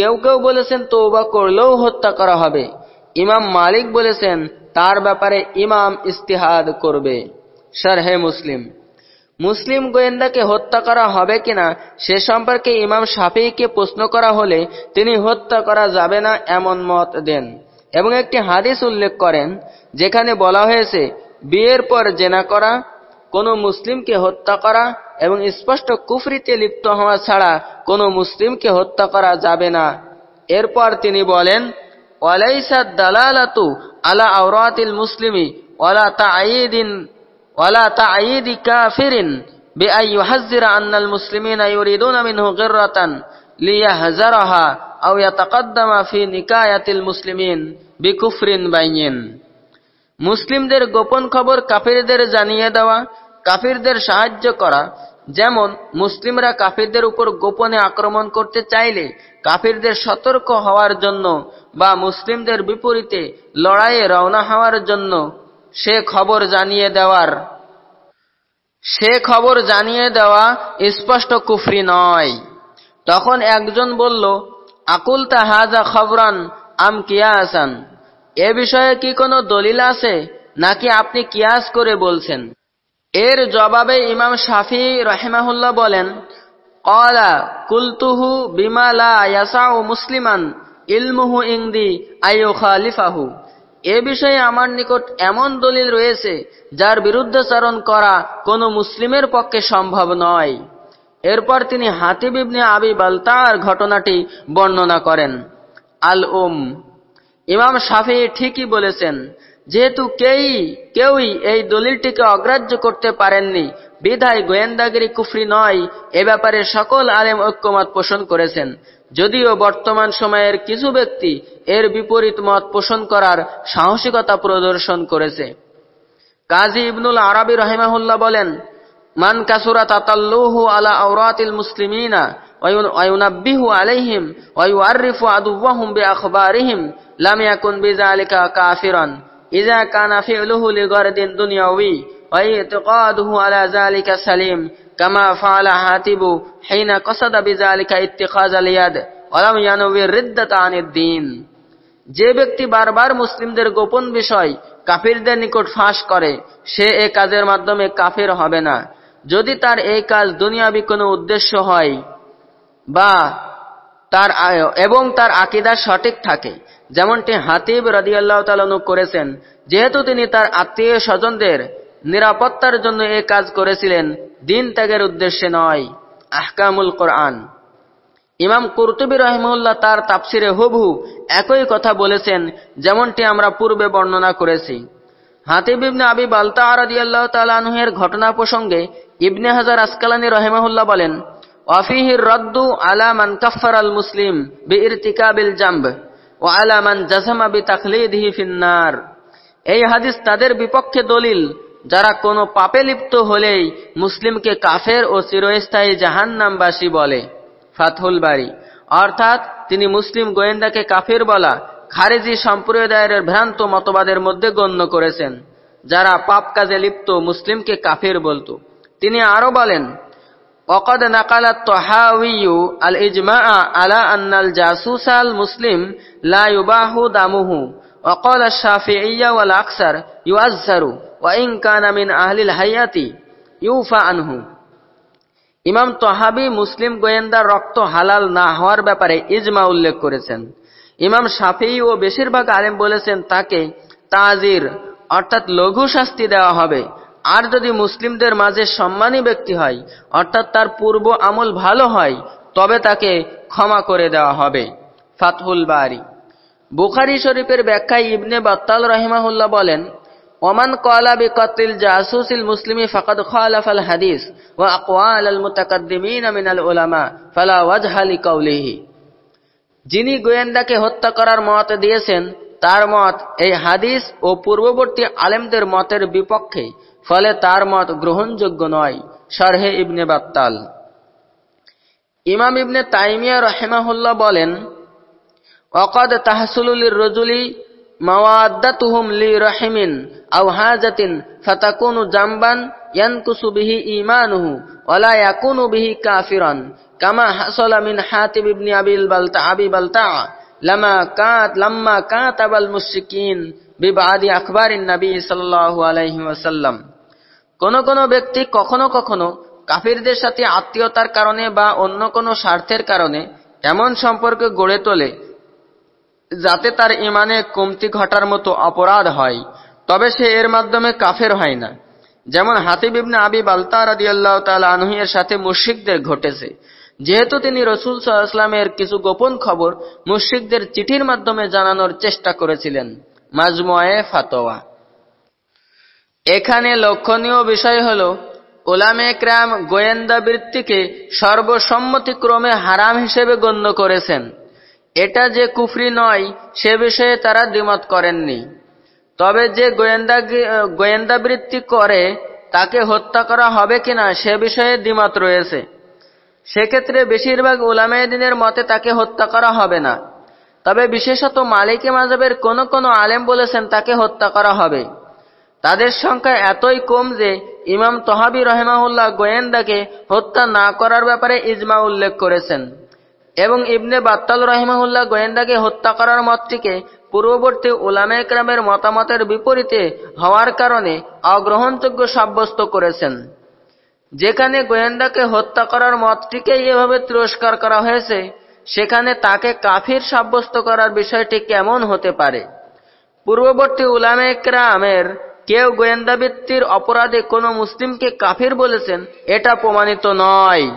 কেউ কেউ বলেছেন তৌবা করলেও হত্যা করা হবে। ইমাম মালিক বলেছেন, তার ব্যাপারে ইমাম ইস্তিহাদ করবে। শারহে মুসলিম। মুসলিম গোয়েন্দাকে হত্যা করা হবে কিনা, সে সম্পর্কে ইমাম শাফিকে প্রশ্ন করা হলে তিনি হত্যা করা যাবে না এমন মত দেন। এবং একটি হাদিস উল্লেখ করেন, যেখানে বলা হয়েছে, বিয়ের পর জেনা করা, কোনো মুসলিমকে হত্যা করা এবং স্পষ্ট কুফরিতে লিপ্ত হওয়া ছাড়া কোনো মুসলিমকে হত্যা করা যাবে না। এরপর তিনি বলেন ওয়ালাইসাদ দালালাতু আলা আওরাতিল মুসলিমি, ওয়ালা তাঈদিন, ওয়ালা তাঈদি কাফিরিন, বিআই ইউহাজ্জিরা আন্নাল মুসলিমিনা ইউরিদুনা মিনহু গিররাতান লিয়াহজারাহা আও ইয়াতাকাদ্দামা ফি নিকায়াতিল মুসলিমিন বিকুফরিন বাইয়িন মুসলিমদের গোপন খবর কাফিরদের জানিয়ে দেওয়া, কাফিরদের সাহায্য করা যেমন, মুসলিমরা কাফিরদের উপর গোপনে আক্রমণ করতে চাইলে কাফিরদের সতর্ক হওয়ার জন্য বা মুসলিমদের বিপরীতে লড়াইয়ে রওনা হওয়ার জন্য সে খবর জানিয়ে দেওয়ার। সে খবর জানিয়ে দেওয়া স্পষ্ট কুফরি নয়। তখন একজন বলল আকুল তা হাজা খবরান আম কিয়া আসান এ বিষয়ে কি কোনো দলিল আছে নাকি আপনি কিয়াস করে বলছেন? এর জবাবে ইমাম শাফি রহেমাহুল্লাহ বলেন, কলা কুলতুহু বিমালা মুসলিমান ইলমুহু ইংদি আয়ু খালিফাহু। এ বিষয়ে আমার নিকট এমন দলিল রয়েছে যার বিরুদ্ধাচারণ করা কোনো মুসলিমের পক্ষে সম্ভব নয়। এরপর তিনি হাতিব ইবনে আবি বালতার ঘটনাটি বর্ণনা করেন। আল উম ইমাম শাফি ঠিকই বলেছেন যেহেতু কেই, কেউই এই দলিলটিকে অগ্রাহ্য করতে পারেননি, বিধায় গোয়েন্দাগিরি কুফরি নয়, এ ব্যাপারে সকল আলেম ঐক্যমত পোষণ করেছেন। যদিও বর্তমান সময়ের কিছু ব্যক্তি এর বিপরীত মত পোষণ করার সাহসিকতা প্রদর্শন করেছে। কাজী ইবনুল আরবি রহিমাহুল্লাহ বলেন, মান কাসুরা তাতাল্লুহু আলা আওরাতিল মুসলিমিনা ওয়ায়ুনাব্বিহু আলাইহিম ওয়ায়ুআররিফু আদুওয়াহুম বিআখবারিহিম, লাম ইয়াকুন বিযালিকা কাফিরান। ইযা কানা ফি'লুহু লিগরদিন দুনিয়াউই ওয়া ইতিকাদুহু আলা যালিকা সালিম কামা ফাআলা হাতিবু হিনা কসাদা বিযালিকা ইত্তিখাজ আল ইয়াদ ওয়ালাম ইয়ানবি রিদ্দাত আনিদ দ্বীন যে ব্যক্তি বারবার মুসলিমদের গোপন বিষয় কাফিরদের নিকট ফাঁস করে, সে এ কাজের মাধ্যমে কাফির হবে না। যদি তার এই কাজ দুনিয়াবি কোনো উদ্দেশ্য হয়, বা তার এবং তার আকিদা সঠিক থাকে যেমনটি হাতিব রাদিয়াল্লাহ তালনু করেছেন, যেহেতু তিনি তার আত্মীয় স্বজনদের নিরাপত্তার জন্য এ কাজ করেছিলেন, দিন ত্যাগের উদ্দেশ্যে নয়, আহকামুল কোরআন। ইমাম কুরতুবি রহমুল্লাহ তার তাপসিরে হুবহু একই কথা বলেছেন, যেমনটি আমরা পূর্বে বর্ণনা করেছি। হাতিব ইবনে আবি বালতা রাদিয়াল্লাহু তাআলা আনহুর ঘটনা প্রসঙ্গে ইবনে হাজার আসকালানি রহিমাহুল্লাহ বলেন ওয়াফিহির রদ্দু আলা মান আল মুসলিম বিইরতিকাবিল জাম্ব। ও আলা মান জাজামা বিতাকলিদিহি ফিন্নার। এই হাদিস তাদের বিপক্ষে দলিল, যারা কোনো পাপে লিপ্ত হলেই মুসলিমকে কাফের ও চিরস্থায়ী জাহান্নামবাসী বলে, ফাতহুল বাড়ি অর্থাৎ তিনি মুসলিম গোয়েন্দাকে কাফির বলা খারেজি সম্প্রদায়ের ভ্রান্ত মতবাদের মধ্যে গণ্য করেছেন, যারা পাপ কাজে লিপ্ত মুসলিমকে কাফির বলতো। তিনি আরও বলেন وقد نقل الطحاوي الإجماع على أن الجاسوس المسلم لا يباح دمه وقال الشافعي والأكثر يؤذر وإن كان من أهل الحياة يوفى عنه ইমাম তহাবি মুসলিম গোয়েন্দার রক্ত হালাল না হওয়ার ব্যাপারে ইজমা উল্লেখ করেছেন ইমাম সাফি ও বেশিরভাগ আলেম বলেছেন তাকে তাজির অর্থাৎ লঘু শাস্তি দেওয়া হবে আর যদি মুসলিমদের মাঝে সম্মানী ব্যক্তি হয়, অর্থাৎ তার পূর্ব আমল ভালো হয়, তবে তাকে ক্ষমা করে দেওয়া হবে। ফাতহুল বারি। বুখারি শরীফের ব্যাখ্যায় ইবনে বাত্তাল রহিমাহুল্লাহ বলেন, ওমান কলা বিকতিল জাসুসিল মুসলিমি ফাকাদ খালাফাল হাদিস ওয়া আকওয়াল আল মুতাকাদ্দিমিন মিনাল উলামা ফালা ওয়াজহা লিকাউলিহি। যিনি গোয়েন্দাকে হত্যা করার মত দিয়েছেন, তার মত এই হাদিস ও পূর্ববর্তী আলেমদের মতের বিপক্ষে ফলে তার মত গ্রহণযোগ্য নয় শারহে ইবনে বাত্তাল। ইমাম ইবনে তাইমিয়া রহেমাহুল্লাহ বলেন অকদ তাহসুলুলির রজুলি মাওয়াদ্দাতুহুম লি রহিমিন আও হাজাতিন ফাতাকুনু জামবান ইয়ানকুসু বিহি ঈমানুহু ওয়ালা ইয়াকুনু বিহি কাফিরান কামা হাসালা মিন হাতিব ইবনে আবিল বালতা আবি বালতা লামা কাত, লাম্মা কাতাবাল মুশরিকিন বিবাদি আখবারিন নবী ওয়াসাল্লাম। কোন কোন ব্যক্তি কখনো কখনো কাফিরদের সাথে আত্মীয়তার কারণে বা অন্য কোনো স্বার্থের কারণে এমন সম্পর্ক গড়ে তোলে যাতে তার ইমানে কমতি ঘটার মতো অপরাধ হয়, তবে সে এর মাধ্যমে কাফের হয় না। যেমন হাতিব ইবনে আবি বালতা রাদিয়াল্লাহ তাআলা আনহু এর সাথে মুশরিকদের ঘটেছে। যেহেতু তিনি রসুল সাল্লামের কিছু গোপন খবর মুশরিকদের চিঠির মাধ্যমে জানানোর চেষ্টা করেছিলেন। মাজমুয়ে ফাতোয়া। এখানে লক্ষণীয় বিষয় হল ওলামে ক্রাম গোয়েন্দা বৃত্তিকে সর্বসম্মতিক্রমে হারাম হিসেবে গণ্য করেছেন। এটা যে কুফরি নয়, সে বিষয়ে তারা দ্বিমত করেননি। তবে যে গোয়েন্দা গোয়েন্দাবৃত্তি করে, তাকে হত্যা করা হবে কিনা সে বিষয়ে দ্বিমত রয়েছে। সেক্ষেত্রে বেশিরভাগ দিনের মতে তাকে হত্যা করা হবে না। তবে বিশেষত মালিকে মাজাবের কোন কোন আলেম বলেছেন তাকে হত্যা করা হবে। তাদের সংখ্যা এতই কম যে ইমাম তহাবি রহেমাউল্লাহ গোয়েন্দাকে হত্যা না করার ব্যাপারে ইজমা উল্লেখ করেছেন এবং ইবনে বাত্তাল রহিমাহুল্লাহ গোয়েন্দাকে হত্যা করার মতটিকে পূর্ববর্তী ওলামে একরামের মতামতের বিপরীতে হওয়ার কারণে অগ্রহণযোগ্য সাব্যস্ত করেছেন। যেখানে গোয়েন্দাকে হত্যা করার মতটিকেই এভাবে তিরস্কার করা হয়েছে সেখানে তাকে কাফির সাব্যস্ত করার বিষয়টি কেমন হতে পারে? পূর্ববর্তী উলামে একরামের কেউ গোয়েন্দাবৃত্তির অপরাধে কোনো মুসলিমকে কাফির বলেছেন, এটা প্রমাণিত নয়।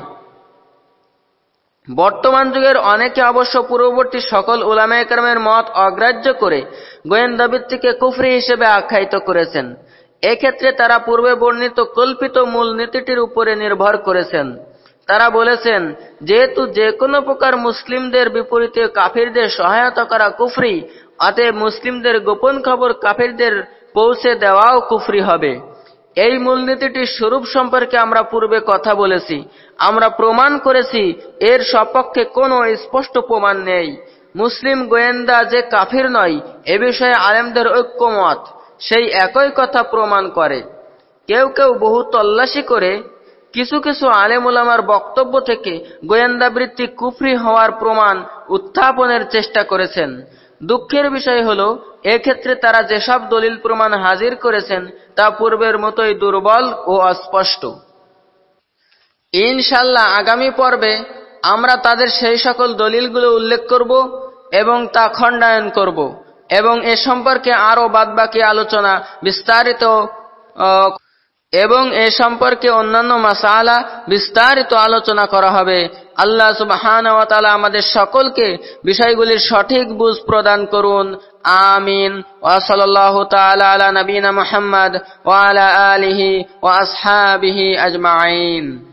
বর্তমান যুগের অনেকে অবশ্য পূর্ববর্তী সকল উলামা একরামের মত অগ্রাহ্য করে গোয়েন্দাবৃত্তিকে কুফরি হিসেবে আখ্যায়িত করেছেন। এক্ষেত্রে তারা পূর্বে বর্ণিত কল্পিত মূল নীতিটির উপরে নির্ভর করেছেন। তারা বলেছেন, যেহেতু যে কোনো প্রকার মুসলিমদের বিপরীতে কাফিরদের সহায়তা করা কুফরি, অতএব মুসলিমদের গোপন খবর কাফিরদের পৌঁছে দেওয়াও কুফরি হবে। এই মূলনীতিটির স্বরূপ সম্পর্কে আমরা পূর্বে কথা বলেছি। আমরা প্রমাণ করেছি, এর সপক্ষে কোনো স্পষ্ট প্রমাণ নেই। মুসলিম গোয়েন্দা যে কাফির নয়, এ বিষয়ে আলেমদের ঐক্যমত, সেই একই কথা প্রমাণ করে। কেউ কেউ বহু তল্লাশি করে কিছু কিছু আলেমুলামার বক্তব্য থেকে গোয়েন্দাবৃত্তি কুফরি হওয়ার প্রমাণ উত্থাপনের চেষ্টা করেছেন। দুঃখের বিষয় হল, এক্ষেত্রে তারা যেসব দলিল প্রমাণ হাজির করেছেন, তা পূর্বের মতোই দুর্বল ও অস্পষ্ট। ইনশাল্লাহ আগামী পর্বে আমরা তাদের সেই সকল দলিলগুলো উল্লেখ করব এবং তা খণ্ডায়ন করব এবং এ সম্পর্কে আরও বাদবাকি আলোচনা বিস্তারিত এবং এ সম্পর্কে অন্যান্য মাসালা বিস্তারিত আলোচনা করা হবে। আল্লাহ সুবহান আমাদের সকলকে বিষয়গুলির সঠিক বুঝ প্রদান করুন। আমিন। ওয়াসাল্লাহ তালা আলা নবীনা মোহাম্মদ ওয়ালা আলিহি ওয়াসহাবিহি আজমাইন।